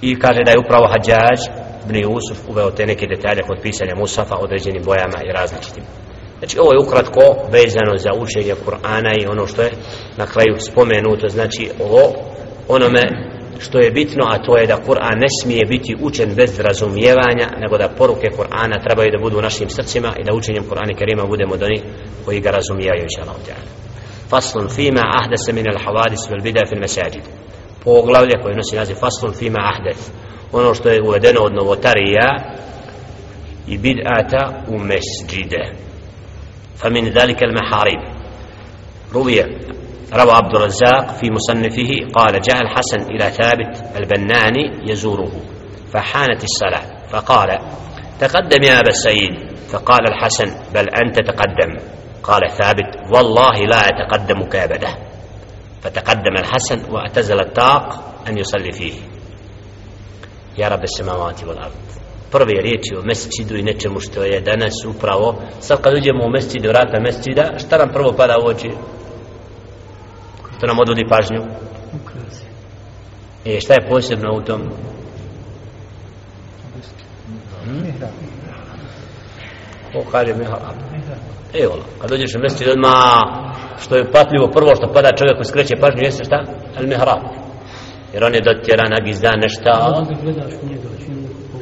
I kaže da je upravo Hadžađ ibn Yusuf uveo te neke detalje kod pisanja mushafa određenim bojama i različitim. Znači ovo je ukratko vezano za učenje Kur'ana i ono što je na kraju spomenuto, znači ovo onome što je bitno, a to je da Kur'an ne smije biti učen bez razumijevanja, nego da poruke Kur'ana trebaju da budu u našim srcima i da učenjem Kur'ana Kerima budemo doni koji ga razumijaju, inša Allah. Faslun fima ahdese min al havadis vel bida fil mesajid. Poglavlje koje nosi naziv Faslun fima ahdes. Ono što je uvedeno od novotarija i bid'ata u mesđide. فمن ذلك المحاريب. روي روى عبد الرزاق في مصنفه قال جاء الحسن إلى ثابت البناني يزوره فحانت الصلاة فقال تقدم يا أبا السيد فقال الحسن بل أنت تقدم. قال ثابت والله لا أتقدمك أبدا. فتقدم الحسن واعتزل الطاق أن يصلي فيه. يا رب السماوات والأرض. Prve riječi o mesčidu i nečemu što je danas upravo. Sad kad uđemo u mesčid vrata mesčida šta nam prvo pada u oči? Što nam odvodi pažnju? E šta je posebno u tom? Hmm? o kaže mihrab evo kad dođeš u mesčid odmah što je patljivo prvo što pada čovjek koji skreće pažnju jeste šta? Al mihrab jer on je dotjeran agizdan nešto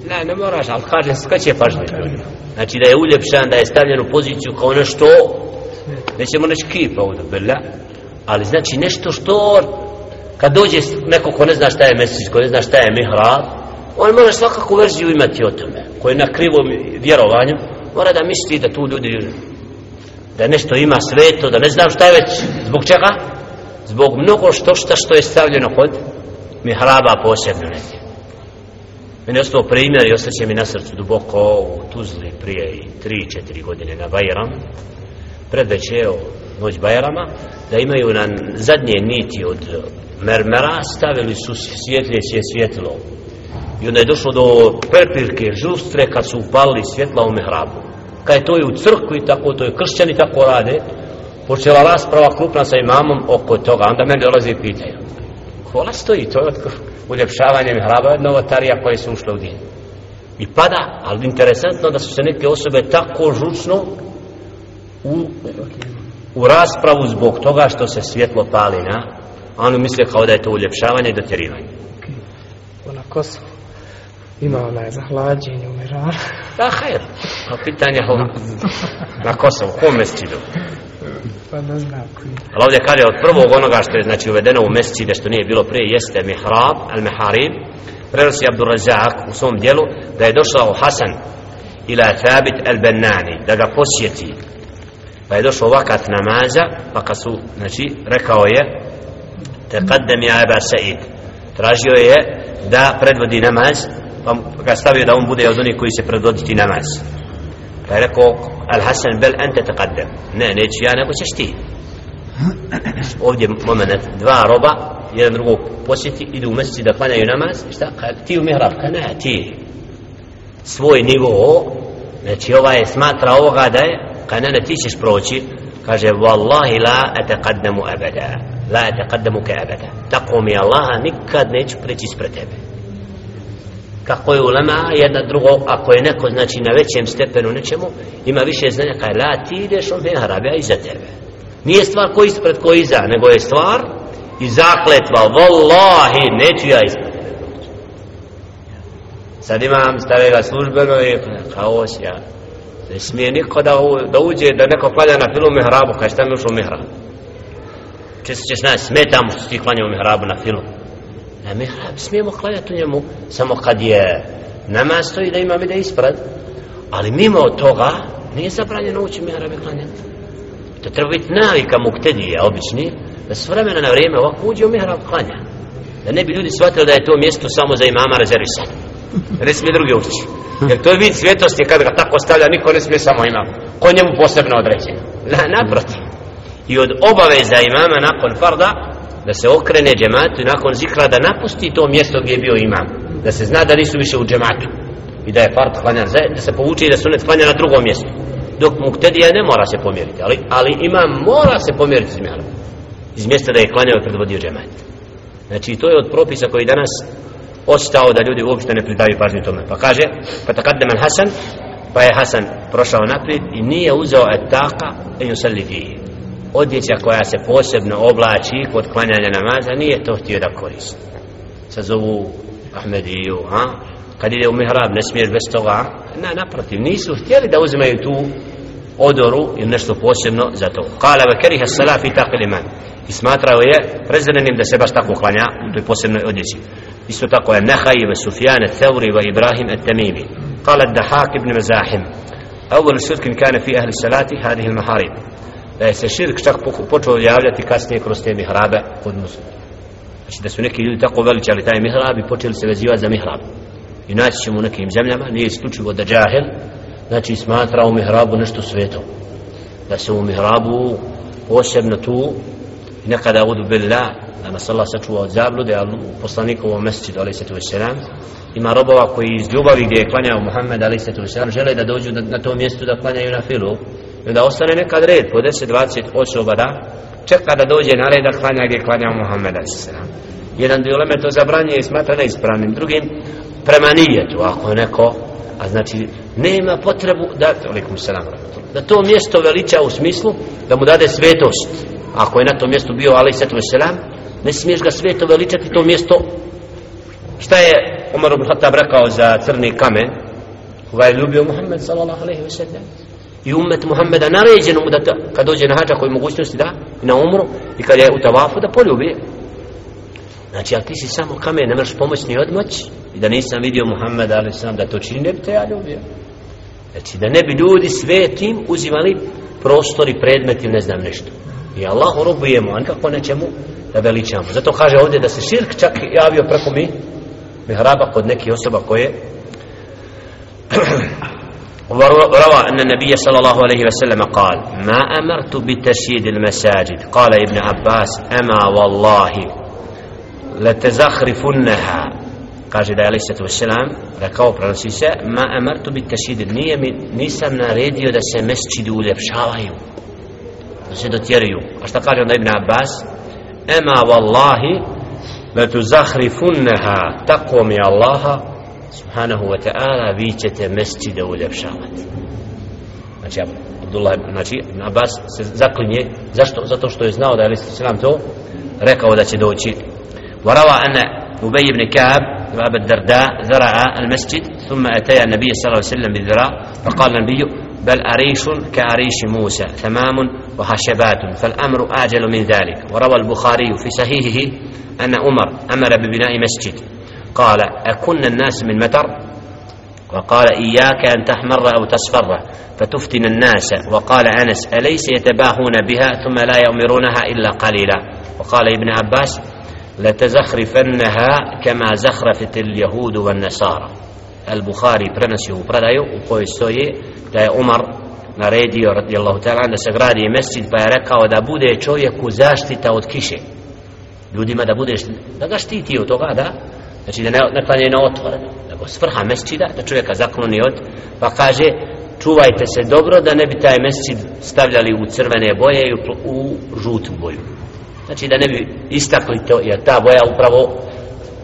Ne, ne moraš, ali kaže, skaće pažnje. Znači da je uljepšan, da je stavljen u poziciju kao ono nešto, nećemo neći kip ovdje, bila, ali znači nešto što, kad dođe neko ko ne zna šta je mesić, ko ne zna šta je mihrab, on mora svakako verziju imati o tome, koji je na krivom vjerovanju, mora da misli da tu ljudi, da nešto ima sveto, da ne znam šta je već, zbog čega? Zbog mnogo što šta što je stavljeno kod mihraba posebno neki. Meni je ostao primjer i ostaće mi na srcu duboko u Tuzli prije i tri, četiri godine na Bajram, predveće o noć Bajrama, da imaju na zadnje niti od mermera, stavili su svjetljeće svjetlo. I onda je došlo do prepirke, žustre, kad su upalili svjetla u mehrabu. Kad je to i u crkvi, tako, to je kršćani tako rade, počela rasprava krupna sa imamom oko toga, onda meni dolazi i pitaju. Kola stoji, to je od uljepšavanjem hraba novotarija koje su ušle u din. I pada, ali interesantno da su se neke osobe tako žučno u, u raspravu zbog toga što se svjetlo pali na, a oni misle kao da je to uljepšavanje i dotjerivanje. Kosovo. Ima onaj za hlađenje, umirala. Da, hajr. A pitanje ho na Kosovu, u kom mesčidu? Pa ne znam koji. Ali ovdje kaže od prvog onoga što je znači uvedeno u mesčide što nije bilo prije jeste mihrab, al miharib. Prenosi Abdur Razak u svom dijelu da je došao Hasan ila Thabit al Bennani da ga posjeti. Pa je došao vakat namaza, pa kad su, znači, rekao je Teqaddem ja Eba Sa'id. Tražio je da predvodi namaz, pa ga stavio da on bude od onih koji se predvoditi namaz. Pa je rekao Al-Hasan bel ente teqaddem. Ne, neću ja, nego ćeš ti. Ovdje moment, dva roba, jedan drugog posjeti, idu u mjeseci da klanjaju namaz, šta? Ti u mihrab, ka ne, ti. Svoj nivo, znači ovaj smatra ovoga da je, ka ne, ne, ti ćeš proći, kaže, Wallahi la eteqaddemu abada. La eteqaddemu ke abada. Tako mi Allaha nikad neću preći ispred tebe kako je ulema jedna drugo ako je neko znači na većem stepenu nečemu ima više znanja kaj la ti ideš on ben harabija iza tebe. Nije stvar ko ispred ko iza nego je stvar i zakletva. Wallahi neću ja ispred. Sad imam starega službeno i kao ja. Ne smije niko da, u, da uđe da neko klanja na filu mihrabu kaj šta mi ušao mihrab? Često ćeš nas smetam što ti klanja u mihrabu na filu Na mihrab smijemo klanjati u njemu samo kad je namaz stoji da imam ide ispred. Ali mimo toga nije zabranjeno ući mihrab i klanjati. To treba biti navika muktedije, obični, da s vremena na vrijeme ovako uđe u mihrab klanja. Da ne bi ljudi shvatili da je to mjesto samo za imama rezervisan. Ne smije drugi ući. Jer to je vid svjetosti kad ga tako stavlja, niko ne smije samo imam. Ko njemu posebno određen. Na, naprotiv. I od obaveza imama nakon farda da se okrene džematu i nakon zikra da napusti to mjesto gdje je bio imam. Da se zna da nisu više u džematu. I da je fard klanjan da se povuče i da sunet klanja na drugom mjestu. Dok muktedija ne mora se pomjeriti ali, ali imam mora se pomjeriti iz mjera iz mjesta da je klanjao i predvodio džemat. Znači to je od propisa koji danas ostao da ljudi uopšte ne pridaju pažnju tome. Pa kaže pa takaddeman Hasan pa je Hasan prošao naprijed i nije uzeo etaka i usalli fihi. Odjeća koja se posebno oblači kod klanjanja namaza nije to htio da koristi sa zovu Ahmediju a? kad ide u mihrab ne smiješ bez toga na, naprotiv nisu htjeli da uzimaju tu odoru ili nešto posebno za to kala ve keriha salaf i smatrao je prezrenim da se baš tako klanja u toj posebnoj odjeći isto tako je Nehaj ve Sufjan Thauri ve Ibrahim At-Tamimi قال الدحاك ابن مزاحم أول شرك كان في أهل الصلاة هذه المحارم da je se širk čak počeo javljati kasnije kroz te mihrabe kod muslima. Znači da su neki ljudi tako veličali taj mihrab i počeli se vezivati za mihrab. I naći ćemo u nekim zemljama, nije isključivo da džahil, znači smatra u mihrabu nešto sveto. Da se u mihrabu posebno tu i nekada udu billah, da nas Allah sačuva od zablude, ali u poslanikovom mesecidu, ali se tu selam, ima robova koji iz ljubavi gdje je klanjao Muhammed, ali se tu selam, žele da dođu na, na to mjesto da klanjaju na filu, i da ostane nekad red po 10-20 osoba da čeka da dođe na red da klanja gdje klanja Muhammed a.s. jedan dio leme to zabranje i smatra neispravnim drugim prema nijetu ako je neko a znači nema potrebu da alikum selam da to mjesto veliča u smislu da mu dade svetost. Ako je na tom mjestu bio ali setu selam ne smiješ ga sveto veličati to mjesto. Šta je Umar ibn Khattab rekao za crni kamen? Koga je ljubio Muhammed sallallahu alaihi wa sallam? I umet Muhammeda naređeno mu da ta, kad dođe na hađa koji mogućnosti da na umru i kad je u tavafu da poljubi. Znači ali ti si samo kamen ne možeš pomoći ni odmoć i da nisam vidio Muhammeda ali sam da to čini ne bi te ja ljubio. Znači da ne bi ljudi svetim uzimali prostor i predmet ili ne znam nešto. I Allah robujemo a nikako nećemo da veličamo. Zato kaže ovdje da se širk čak javio preko mi mihraba kod nekih osoba koje وروى أن النبي صلى الله عليه وسلم قال ما أمرت بتشييد المساجد؟ قال ابن عباس أما والله لتزخرفنها. قال جدا عليه الصلاة والسلام ركاو برانسيسة ما أمرت بالتشييد نيسم نيسان ناريديو دا سمسجد ولي بشاوايو سيدو تيريو. أشتقال جدا ابن عباس أما والله لتزخرفنها. تقوم يا الله. سبحانه وتعالى بيجت مسجد ولبشامت znači Abdullah znači Abbas se zaklinje. Zašto? Zato što je znao da je Ali selam to rekao da će doći. وروى أن أبي بن كعب وأبا الدرداء ذرع المسجد ثم أتي النبي صلى الله عليه وسلم بالذراع فقال النبي بل أريش كأريش موسى ثمام وخشبات فالأمر أعجل من ذلك وروى البخاري في صحيحه أن عمر أمر ببناء مسجد قال أكن الناس من متر؟ وقال إياك أن تحمر أو تصفر. فتفتن الناس. وقال أنس أليس يتباهون بها ثم لا يؤمرونها إلا قليلا؟ وقال ابن عباس لتزخرفنها كما زخرفت اليهود والنصارى. البخاري برنسيه برديو وقوي السوي دا عمر ناريديو رضي الله تعالى عنه سقراري مسجد بايركا ودا بوده چويكو زاشتي تاوت كيشي ljudima da budeš da ga štiti od toga da znači da ne, ne klanje na otvoreno nego svrha mesjida da čovjeka zakloni od pa kaže čuvajte se dobro da ne bi taj mesčid stavljali u crvene boje i u, u žutu boju. Znači da ne bi istakli to jer ta boja upravo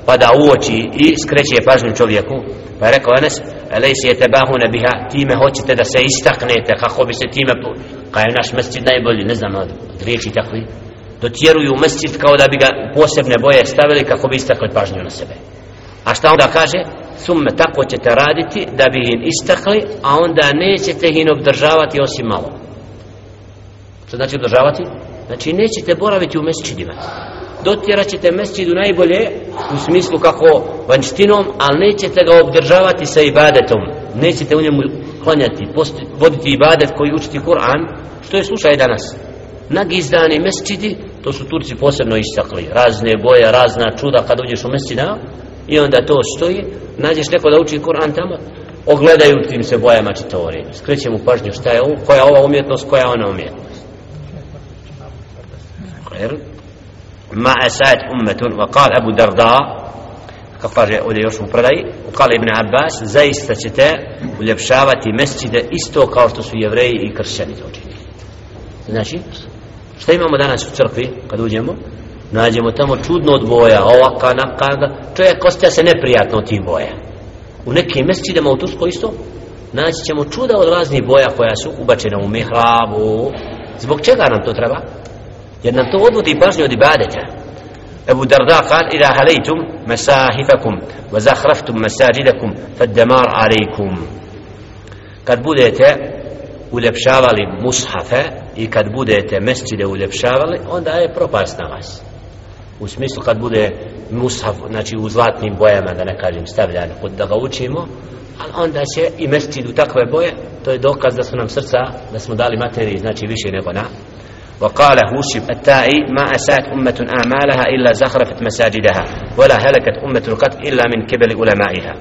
pada u oči i skreće pažnju čovjeku. Pa je rekao Enes Elejsi je tebahu nebiha time hoćete da se istaknete kako bi se time kaj je naš mesčid najbolji ne znam od riječi takvi dotjeruju mesjid kao da bi ga posebne boje stavili kako bi istakli pažnju na sebe. A šta onda kaže? Summe tako ćete raditi da bi ih istakli a onda nećete ih obdržavati osim malo. Što znači obdržavati? znači nećete boraviti u mesčidima dotjerat ćete mesčidu najbolje u smislu kako vanštinom ali nećete ga obdržavati sa ibadetom. Nećete u njemu klanjati posti, voditi ibadet koji učiti Kur'an što je slučaj danas. Nagizdani mesčidi to su Turci posebno istakli. Razne boje, razna čuda kad uđeš u mesina i onda to stoji. Nađeš neko da uči Kur'an tamo ogledaju tim se bojama čitori Skrećem mu pažnju šta je koja ova umjetnost, koja ona umjetnost. Ma esajet ummetun va kal Abu Darda kako kaže ovdje još u predaji u kal Ibn Abbas zaista ćete uljepšavati mesjide isto kao što su jevreji i kršćani to učinili znači šta imamo danas u crkvi kad uđemo? Nađemo tamo čudno od boja ovaka, nakaga. čovjek osjeća se neprijatno od tih boja. U nekim mjesecima u Turskoj isto naći ćemo čuda od raznih boja koja su ubačena u mihrabu. Zbog čega nam to treba? Jer nam to odvodi pažnju od ibadeta. Ebu Darda kal ila halejtum mesahifakum wa zahraftum mesajidakum fad damar kad budete uljepšavali mushafe i kad budete mesčide uljepšavali onda je propast na vas u smislu kad bude mushaf znači u zlatnim bojama da ne kažem stavljan da ga učimo ali onda će i mesčid u takve boje to je dokaz da su nam srca da smo dali materiji znači više nego na وقال هوشب التائي ما أسات أمة أعمالها إلا زخرفت مساجدها ولا هلكت أمة قط إلا من كبل علمائها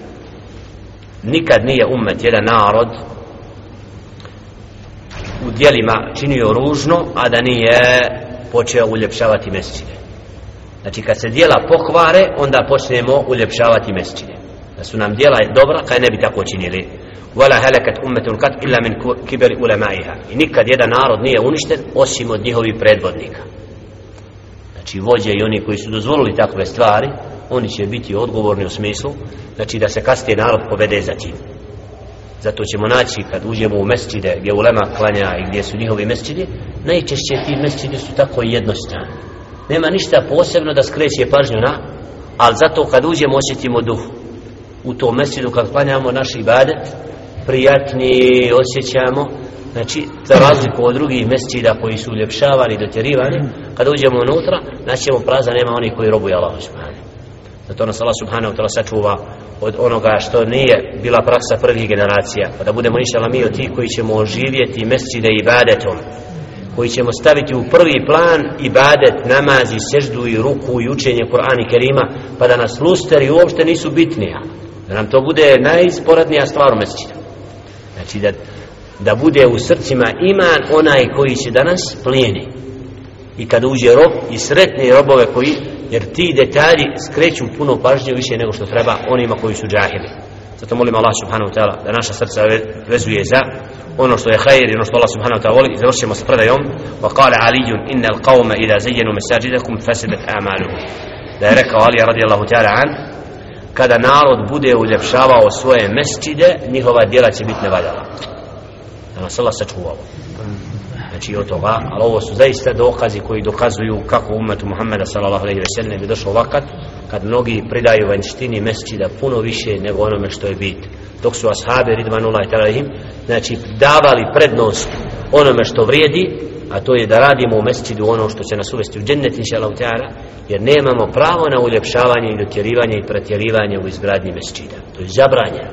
nikad nije umet jedan narod u dijelima činio ružno, a da nije počeo uljepšavati mesečine. Znači kad se dijela pokvare, onda počnemo uljepšavati mesečine. Da su nam dijela dobra, kaj ne bi tako činili. Vala helekat umetun kat illa min kiberi ulemaiha. I nikad jedan narod nije uništen, osim od njihovih predvodnika. Znači vođe i oni koji su dozvolili takve stvari, oni će biti odgovorni u smislu, znači da se kasnije narod povede za tim zato ćemo naći kad uđemo u mesčide gdje ulema klanja i gdje su njihovi mesčidi najčešće ti mesčidi su tako jednostavni nema ništa posebno da skreće pažnju na ali zato kad uđemo osjetimo duh. U tom mesčidu kad klanjamo naš ibadet prijatni osjećamo znači za razliku od drugih mesčida koji su uljepšavani dotjerivani kad uđemo unutra naćemo praza, nema oni koji robuju Allah da to nas Allah subhanahu ta'ala sačuva od onoga što nije bila praksa prvih generacija. Pa da budemo inšala mi od tih koji ćemo oživjeti mesčide ibadetom koji ćemo staviti u prvi plan ibadet, namazi, seždu i ruku i učenje Kur'ana i Kerima pa da nas lusteri uopšte nisu bitnija. Da nam to bude najsporadnija stvar u mesčidu znači da, da bude u srcima iman onaj koji će danas plijeni. I kada uđe rob i sretni robove koji jer ti detalji skreću puno pažnje više nego što treba onima koji su džahili zato molim Allah subhanahu wa ta'ala da naša srca vezuje za ono što je hajir i ono što Allah subhanahu wa ta'ala voli i završimo s predajom wa kale alijun inna al qawma ida zayyanu masajidakum fasidat amaluhum da je rekao Ali radijallahu ta'ala an kada narod bude uljepšavao svoje mesčide, njihova djela će biti nevaljala. Da nas Allah sačuvao. Znači od toga, ali ovo su zaista dokazi koji dokazuju kako umetu Muhammeda sallallahu alaihi ve sellem je došao vakat, kad mnogi pridaju vanjštini mesčida puno više nego onome što je bit. Dok su ashabi ridvanullah i talahim znači davali prednost onome što vrijedi a to je da radimo u mesčidu ono što će nas uvesti u džennet inšalav ta'ala jer nemamo pravo na uljepšavanje i dotjerivanje i pretjerivanje u izgradnji mesčida. To je zabranjeno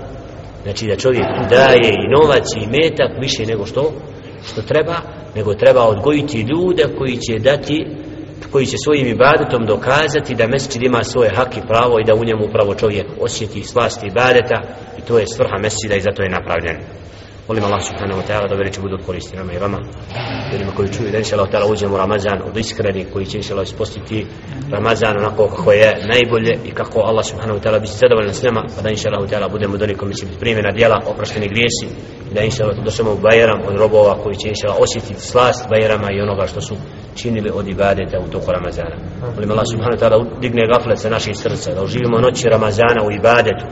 znači da čovjek daje i novac i metak više nego što što treba nego treba odgojiti ljude koji će dati koji će svojim ibadetom dokazati da mesečid ima svoje hak i pravo i da u njemu upravo čovjek osjeti slast ibadeta i to je svrha mesečida i zato je napravljen. Molim Allah subhanahu wa ta'ala da veliče budu koristi nama i vama ljudima koji čuju da inša Allah ta'ala uđemo u Ramazan od iskreni koji će inša Allah ispostiti Ramazan onako kako je najbolje i kako Allah subhanahu wa ta'ala biti zadovoljan s nama pa da inša Allah ta'ala budemo doni koji će biti primjena djela oprašteni grijesi da inša Allah došemo u Bajram od robova koji će inša osjetiti slast Bajrama i onoga što su činili od ibadeta u toku Ramazana. Molim Allah subhanahu wa ta'ala digne gaflet sa naših srca da uživimo noći Ramazana u ibadetu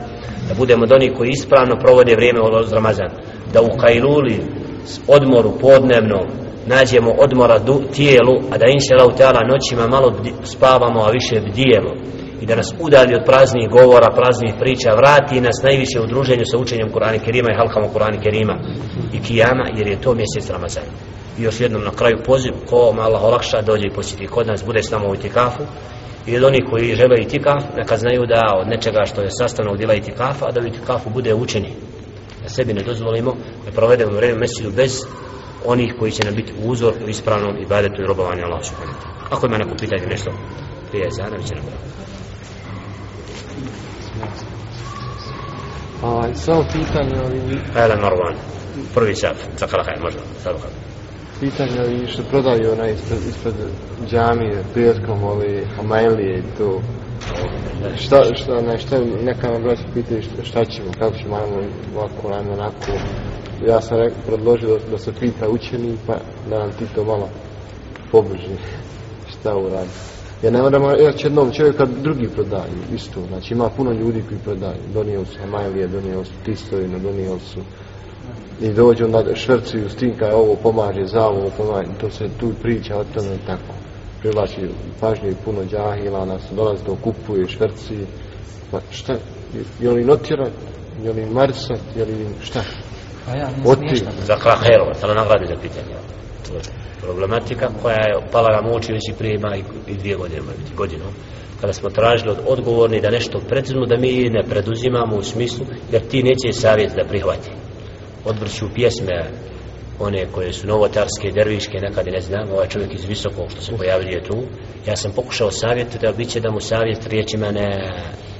da budemo doni koji ispravno provode vrijeme od Ramazan, da u Kajluli odmoru podnevnom nađemo odmora du, tijelu a da inša Allah ta'ala noćima malo spavamo a više bdijemo i da nas udalji od praznih govora, praznih priča vrati nas najviše u druženju sa učenjem Kurani Kerima i halkama Kurani Kerima i Kijama jer je to mjesec Ramazan. I još jednom na kraju poziv ko malo olakša dođe i posjeti kod nas bude s nama u itikafu. I od onih koji žele itikaf neka znaju da od nečega što je sastavnog djela itikafa da u itikafu bude učeni da sebi ne dozvolimo da provedemo vreme mesidu bez onih koji će nam biti uzor u ispravnom ibadetu i robovanju Allah subhanahu wa ta'ala. Ako ima neko pitanje nešto, prije zana, bit će nam Ovaj, samo pitanje ovi... Hajla Marwan, prvi saf, zakala hajla, možda, sad hajla. Pitanje ovi što prodaju onaj ispred, ispred džamije, prijetkom ovi hamailije i to. Šta, šta, ne, šta, neka me braći pitaju šta, šta ćemo, kako ćemo, ajmo ovako, ajmo onako. Ja sam rek, predložio da, da se pita učeni, pa da nam ti to malo pobliži šta uradi. Jer ne moramo reći jednom čovjeka drugi prodaju, isto. Znači ima puno ljudi koji prodaju. Donijeli su Hamajlije, donijeli su Tistovinu, donijeli su i dođu na švrcuju s tim kaj ovo pomaže, za ovo pomaže, to se tu priča o tome tako. Privlači pažnju i puno džahila, nas dolazi to kupuje, švrci, pa šta, je li notira, je li marisat, je li šta? Pa ja nisam Oti. ništa. Za Kraherova, tala nagradi za pitanje. To je problematika koja je pala nam u oči već i prije ima i, i dvije godine, biti godinu. Kada smo tražili od odgovorni da nešto predzimno, da mi ne preduzimamo u smislu, jer ti neće savjet da prihvati. Odvrću pjesme one koje su novotarske, derviške, nekad i ne znam, ovaj čovjek iz visokog što se pojavljuje tu, ja sam pokušao savjet, da bit će da mu savjet riječima ne,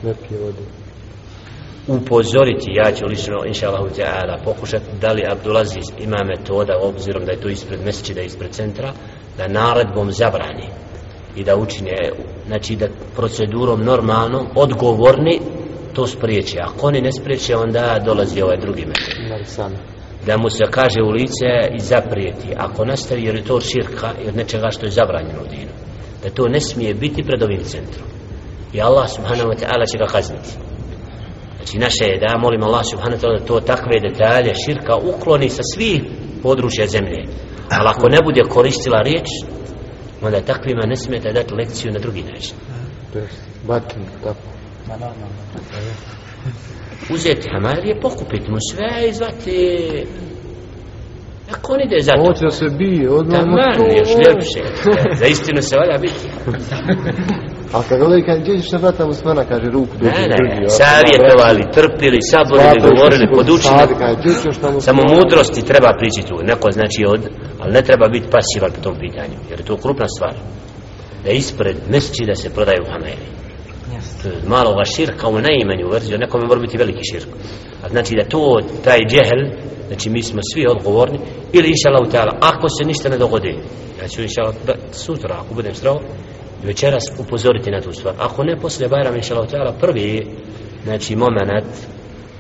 Ne pije vode upozoriti, ja ću lično, inša Allahu ta'ala, pokušati da li Abdulaziz ima metoda, obzirom da je to ispred mesečida, ispred centra, da naredbom zabrani i da učine, znači da procedurom normalnom, odgovorni, to spriječe. Ako oni ne spriječe, onda dolazi ovaj drugi metod. Da mu se kaže u lice i zaprijeti. Ako nastavi, jer je to širka jer nečega što je zabranjeno u dinu. Da to ne smije biti pred ovim centrom. I Allah subhanahu wa ta'ala će ga kazniti. Znači naše je da molim Allah subhanahu wa ta'ala da to takve detalje širka ukloni sa svih područja zemlje. Ali ako ne bude koristila riječ, onda takvima ne smeta dati lekciju na drugi način. To je batin, tako. Uzeti hamarije, pokupiti mu sve i zvati... Ako on ide za to, Hoće da se bije, odmah taman, još ljepše. Za istinu se valja biti. A kad gledaj, kad gdje ćeš na vrata Musmana, kaže ruku dođe Ne, ne, savjetovali, trpili, saborili, govorili, podučili. Samo mudrosti treba prići tu. Neko znači od, ali ne treba biti pasivan po tom pitanju, jer je to krupna stvar. Da ispred mesči da se prodaju hameri. To je maloga širka u najmanju verziju, nekome mora biti veliki širk. A znači da to, taj džehel, znači mi smo svi odgovorni, ili inša Allah ta'ala, ako se ništa ne dogodi, ja ću inša Allah, sutra, ako budem zdrav, večeras upozoriti na tu stvar. Ako ne, poslije Bajrama, inša Allah ta'ala, prvi, znači, moment,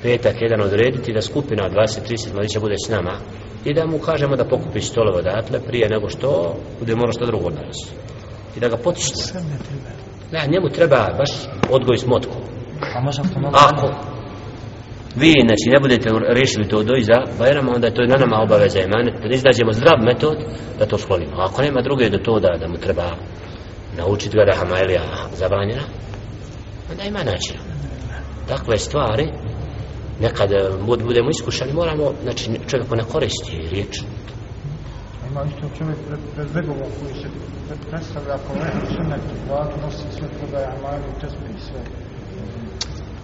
petak jedan odrediti da skupina od 20-30 mladića bude s nama i da mu kažemo da pokupi stolove odatle prije nego što bude mora što drugo od nas. I da ga potište. Sam ne njemu treba baš odgoj s motkom. A automobil? Ako vi, znači, ne budete rešili to do iza Bajrama, onda je to na nama obaveza i manet, da iznađemo zdrav metod da to sklonimo. Ako nema druge do to da, da mu treba naučiti ga da Hamailija zabranjena, onda ima načina. Takve stvari, nekad e, bud- budemo iskušani, moramo, znači, čovjeku ne koristi riječ. Ima isto čovjek pred, pred begovom koji se predstavlja kao ehli sunnet, vladu nosi sve prodaje amali, tesbi i sve.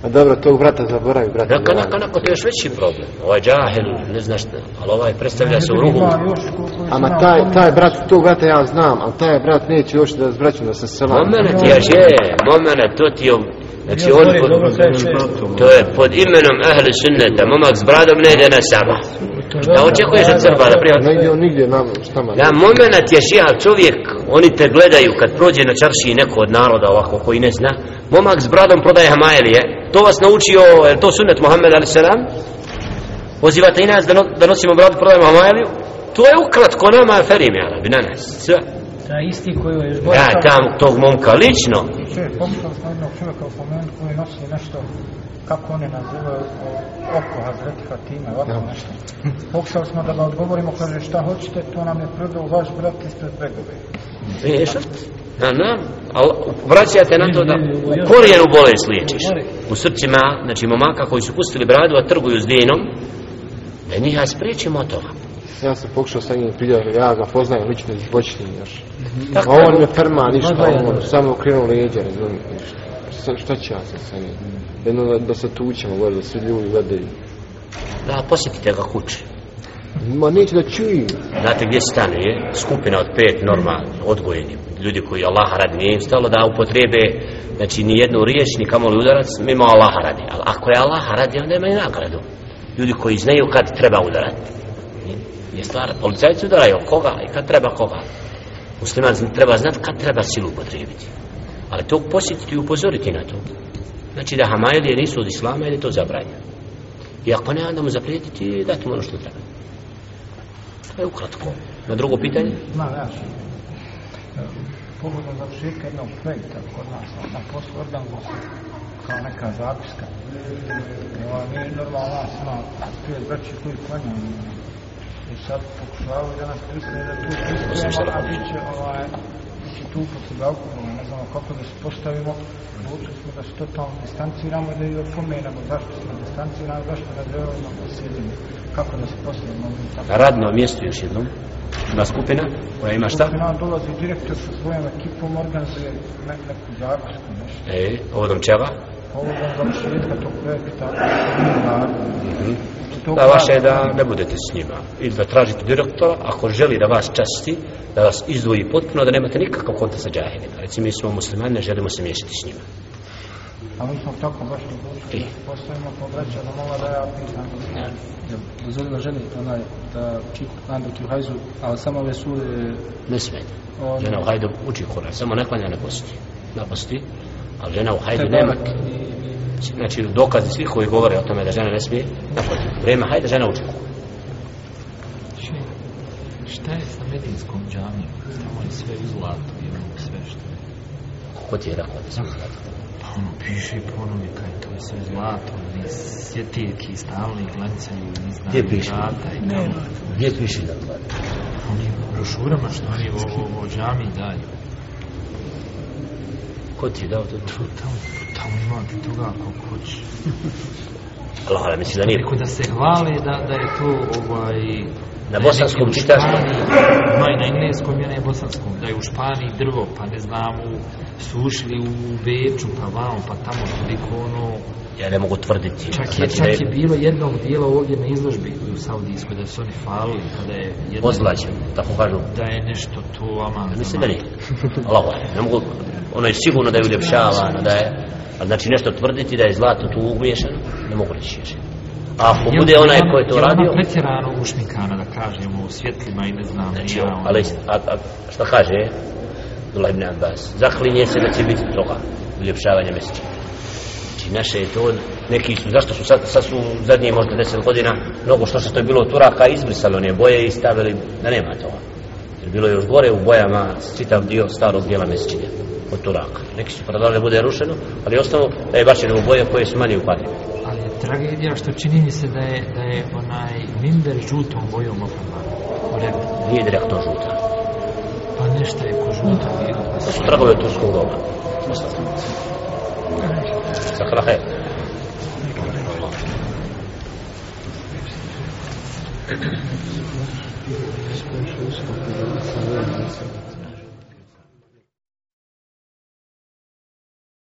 A dobro, tog brata zaboravi, brata. Naka, naka, naka, to je još veći problem. Ovaj džahil, ne znaš, šta, ali ovaj predstavlja se u ruhu. Su Ama taj, taj brat, tog brata ja znam, ali taj brat neće još da s braćom da se sela. Momenat je, je, momenat, to ti je, znači on, pod, to je pod imenom ahli sunneta, momak s bradom ne ide na sabah. Da očekuješ od Srba da Ne prihvati? ide on nigdje nam, šta ma. Da, moment je šija čovjek, oni te gledaju kad prođe na čaršiji neko od naroda ovako koji ne zna, momak s bradom prodaje hamajelije, to vas naučio, je to sunnet Muhammed a.s. Pozivate i nas da, no, da nosimo bradu, prodajemo hamajeliju, to je ukratko nama ferim, jala, bi na nas, sve. Taj isti koji je još Ja, tam, tog momka, lično, Če, pokušali smo jednog čovjeka u spomenuti koji nosi nešto, kako oni nazivaju, oko Hazreti Fatime, ovako nešto. Pokušali smo da ga odgovorimo, kaže šta hoćete, to nam je prodao vaš brat ispred begove. Vidiš? Na, na, ali vraćate na to da u korijenu bolest liječiš. U srcima, znači momaka koji su pustili bradu, a trguju s dinom, da njih ja spriječimo od toga. Ja sam pokušao sa njim piljati, ja ga poznajem lično iz bočni još. Tako A on me ferma ništa, on samo okrenuo leđa, razumijem ništa. Šta, šta će ja sad sa njim? Jedno da, da se tučemo, gore, da svi ljudi gledaju. Da, posjetite ga kući. Ma neće da čuju. Znate gdje stane, skupina od pet normalni, odgojeni, ljudi koji Allah radi, nije im stalo da upotrebe, znači ni jednu riječ, ni kamoli udarac, mimo Allah radi. Ali ako je Allah radi, onda imaju nagradu. Ljudi koji znaju kad treba udarati. Je stvar, policajci udaraju koga i kad treba koga. Musliman treba znati kad treba silu upotrebiti. Ali to posjetiti i upozoriti na to. Znači da hamajelije nisu od islama ili to zabranja. I ako ne, onda mu zaprijetiti i dati mu ono što treba. To je ukratko. Na drugo pitanje? Ma, ja sam. E, Pogodno završetka jednog projekta kod nas na poslu organizam kao neka zapiska. Evo, mi normalno nas ima pet braći koji klanjaju. I sad pokušavaju da nas pristane da tu pristane, a bit će ovaj, će tu potrebe alkohola, ne znamo kako da se postavimo. Odlučili smo da se totalno distanciramo i da ih opomenemo zašto smo distancirani, zašto da sjedimo, kako da se postavimo. i. Na radno mjesto još jednom. Ima skupina koja ima šta? Skupina dolazi direktor sa svojom ekipom, organizuje ne, neku zapisku, nešto. E, povodom čega? Povodom završetka tog projekta, nije važno. To Da vaše je da ne budete s njima. Ili da tražite direktora, ako želi da vas časti, da vas izdvoji potpuno, da nemate nikakav kontakt sa džahilima. Recimo, mi smo muslimani, ne želimo se miješati s njima. A mi smo tako baš odlučili, I? postavimo po braća da mola da ja pitam. ženi onaj da čiku Kur'an dok je u hajzu, ali samo ove sure Ne smete. on, Žena u hajdu uči Kur'an, samo ne klanja, ne posti. Ne posti, ali žena u hajdu nema. Znači, dokazi svih koji govore o tome da žena ne smije, ne posti. Vrijeme hajde, žena uči Kur'an. Šta je sa medinskom džamijom? Tamo je sve u zlatu i ono sve što je. Ko ti je rekao da se uzlati? Pa ono piše i ponovika i to je sve zlato. I sjetiljki stalno ih glancaju i ne znam, Gdje piše? vrata i tamo. Gdje piše da uzlati? Oni brošurama što oni ovo, ovo džamiji daju. Ko ti je dao to? To tamo, tamo imate toga kako hoće. Allah, misli da nije Rekao da se hvale da, da je to ovaj... Na bosanskom čitaš? Ima i na engleskom i na bosanskom. Da je u Španiji drvo, pa ne znam, u, su ušli u Beču, pa vamo, pa tamo toliko ono... Ja ne mogu tvrditi. Čak je, Znači, čak je bilo jednog dijela ovdje na izložbi u Saudijskoj, da su oni falili kada je jedno, Ozlađen, tako kažu. da je nešto to ama... Mislim da nije. Allah, ne mogu, ono je sigurno da je uljepšavano, da je, znači nešto tvrditi da je zlato tu umiješano, ne mogu reći još. A ako bude onaj ko je to radio, pretjerano ušminkana, da kažemo, u svjetlima i ne znam, znači, ja, ono- ali, a, a, šta kaže, Abdullah ibn Abbas, zaklinje se da će biti toga, uljepšavanje mjeseca. Znači, naše je to, neki su, zašto su sad, sad su zadnjih možda deset godina, mnogo što što je bilo od Turaka, izbrisali one boje i stavili da nema toga. Jer bilo je još gore u bojama čitav dio starog dijela mjesečine od Turaka. Neki su predali da bude rušeno, ali ostalo da je bačeno u boje koje su manje upadne tragedija što čini mi se da je da je onaj minder žutom bojom opravljan. Ured. Nije direktno žuta. Pa nešto je ko žuta. Mm. To su tragove turskog roba. Za krahe. Thank you.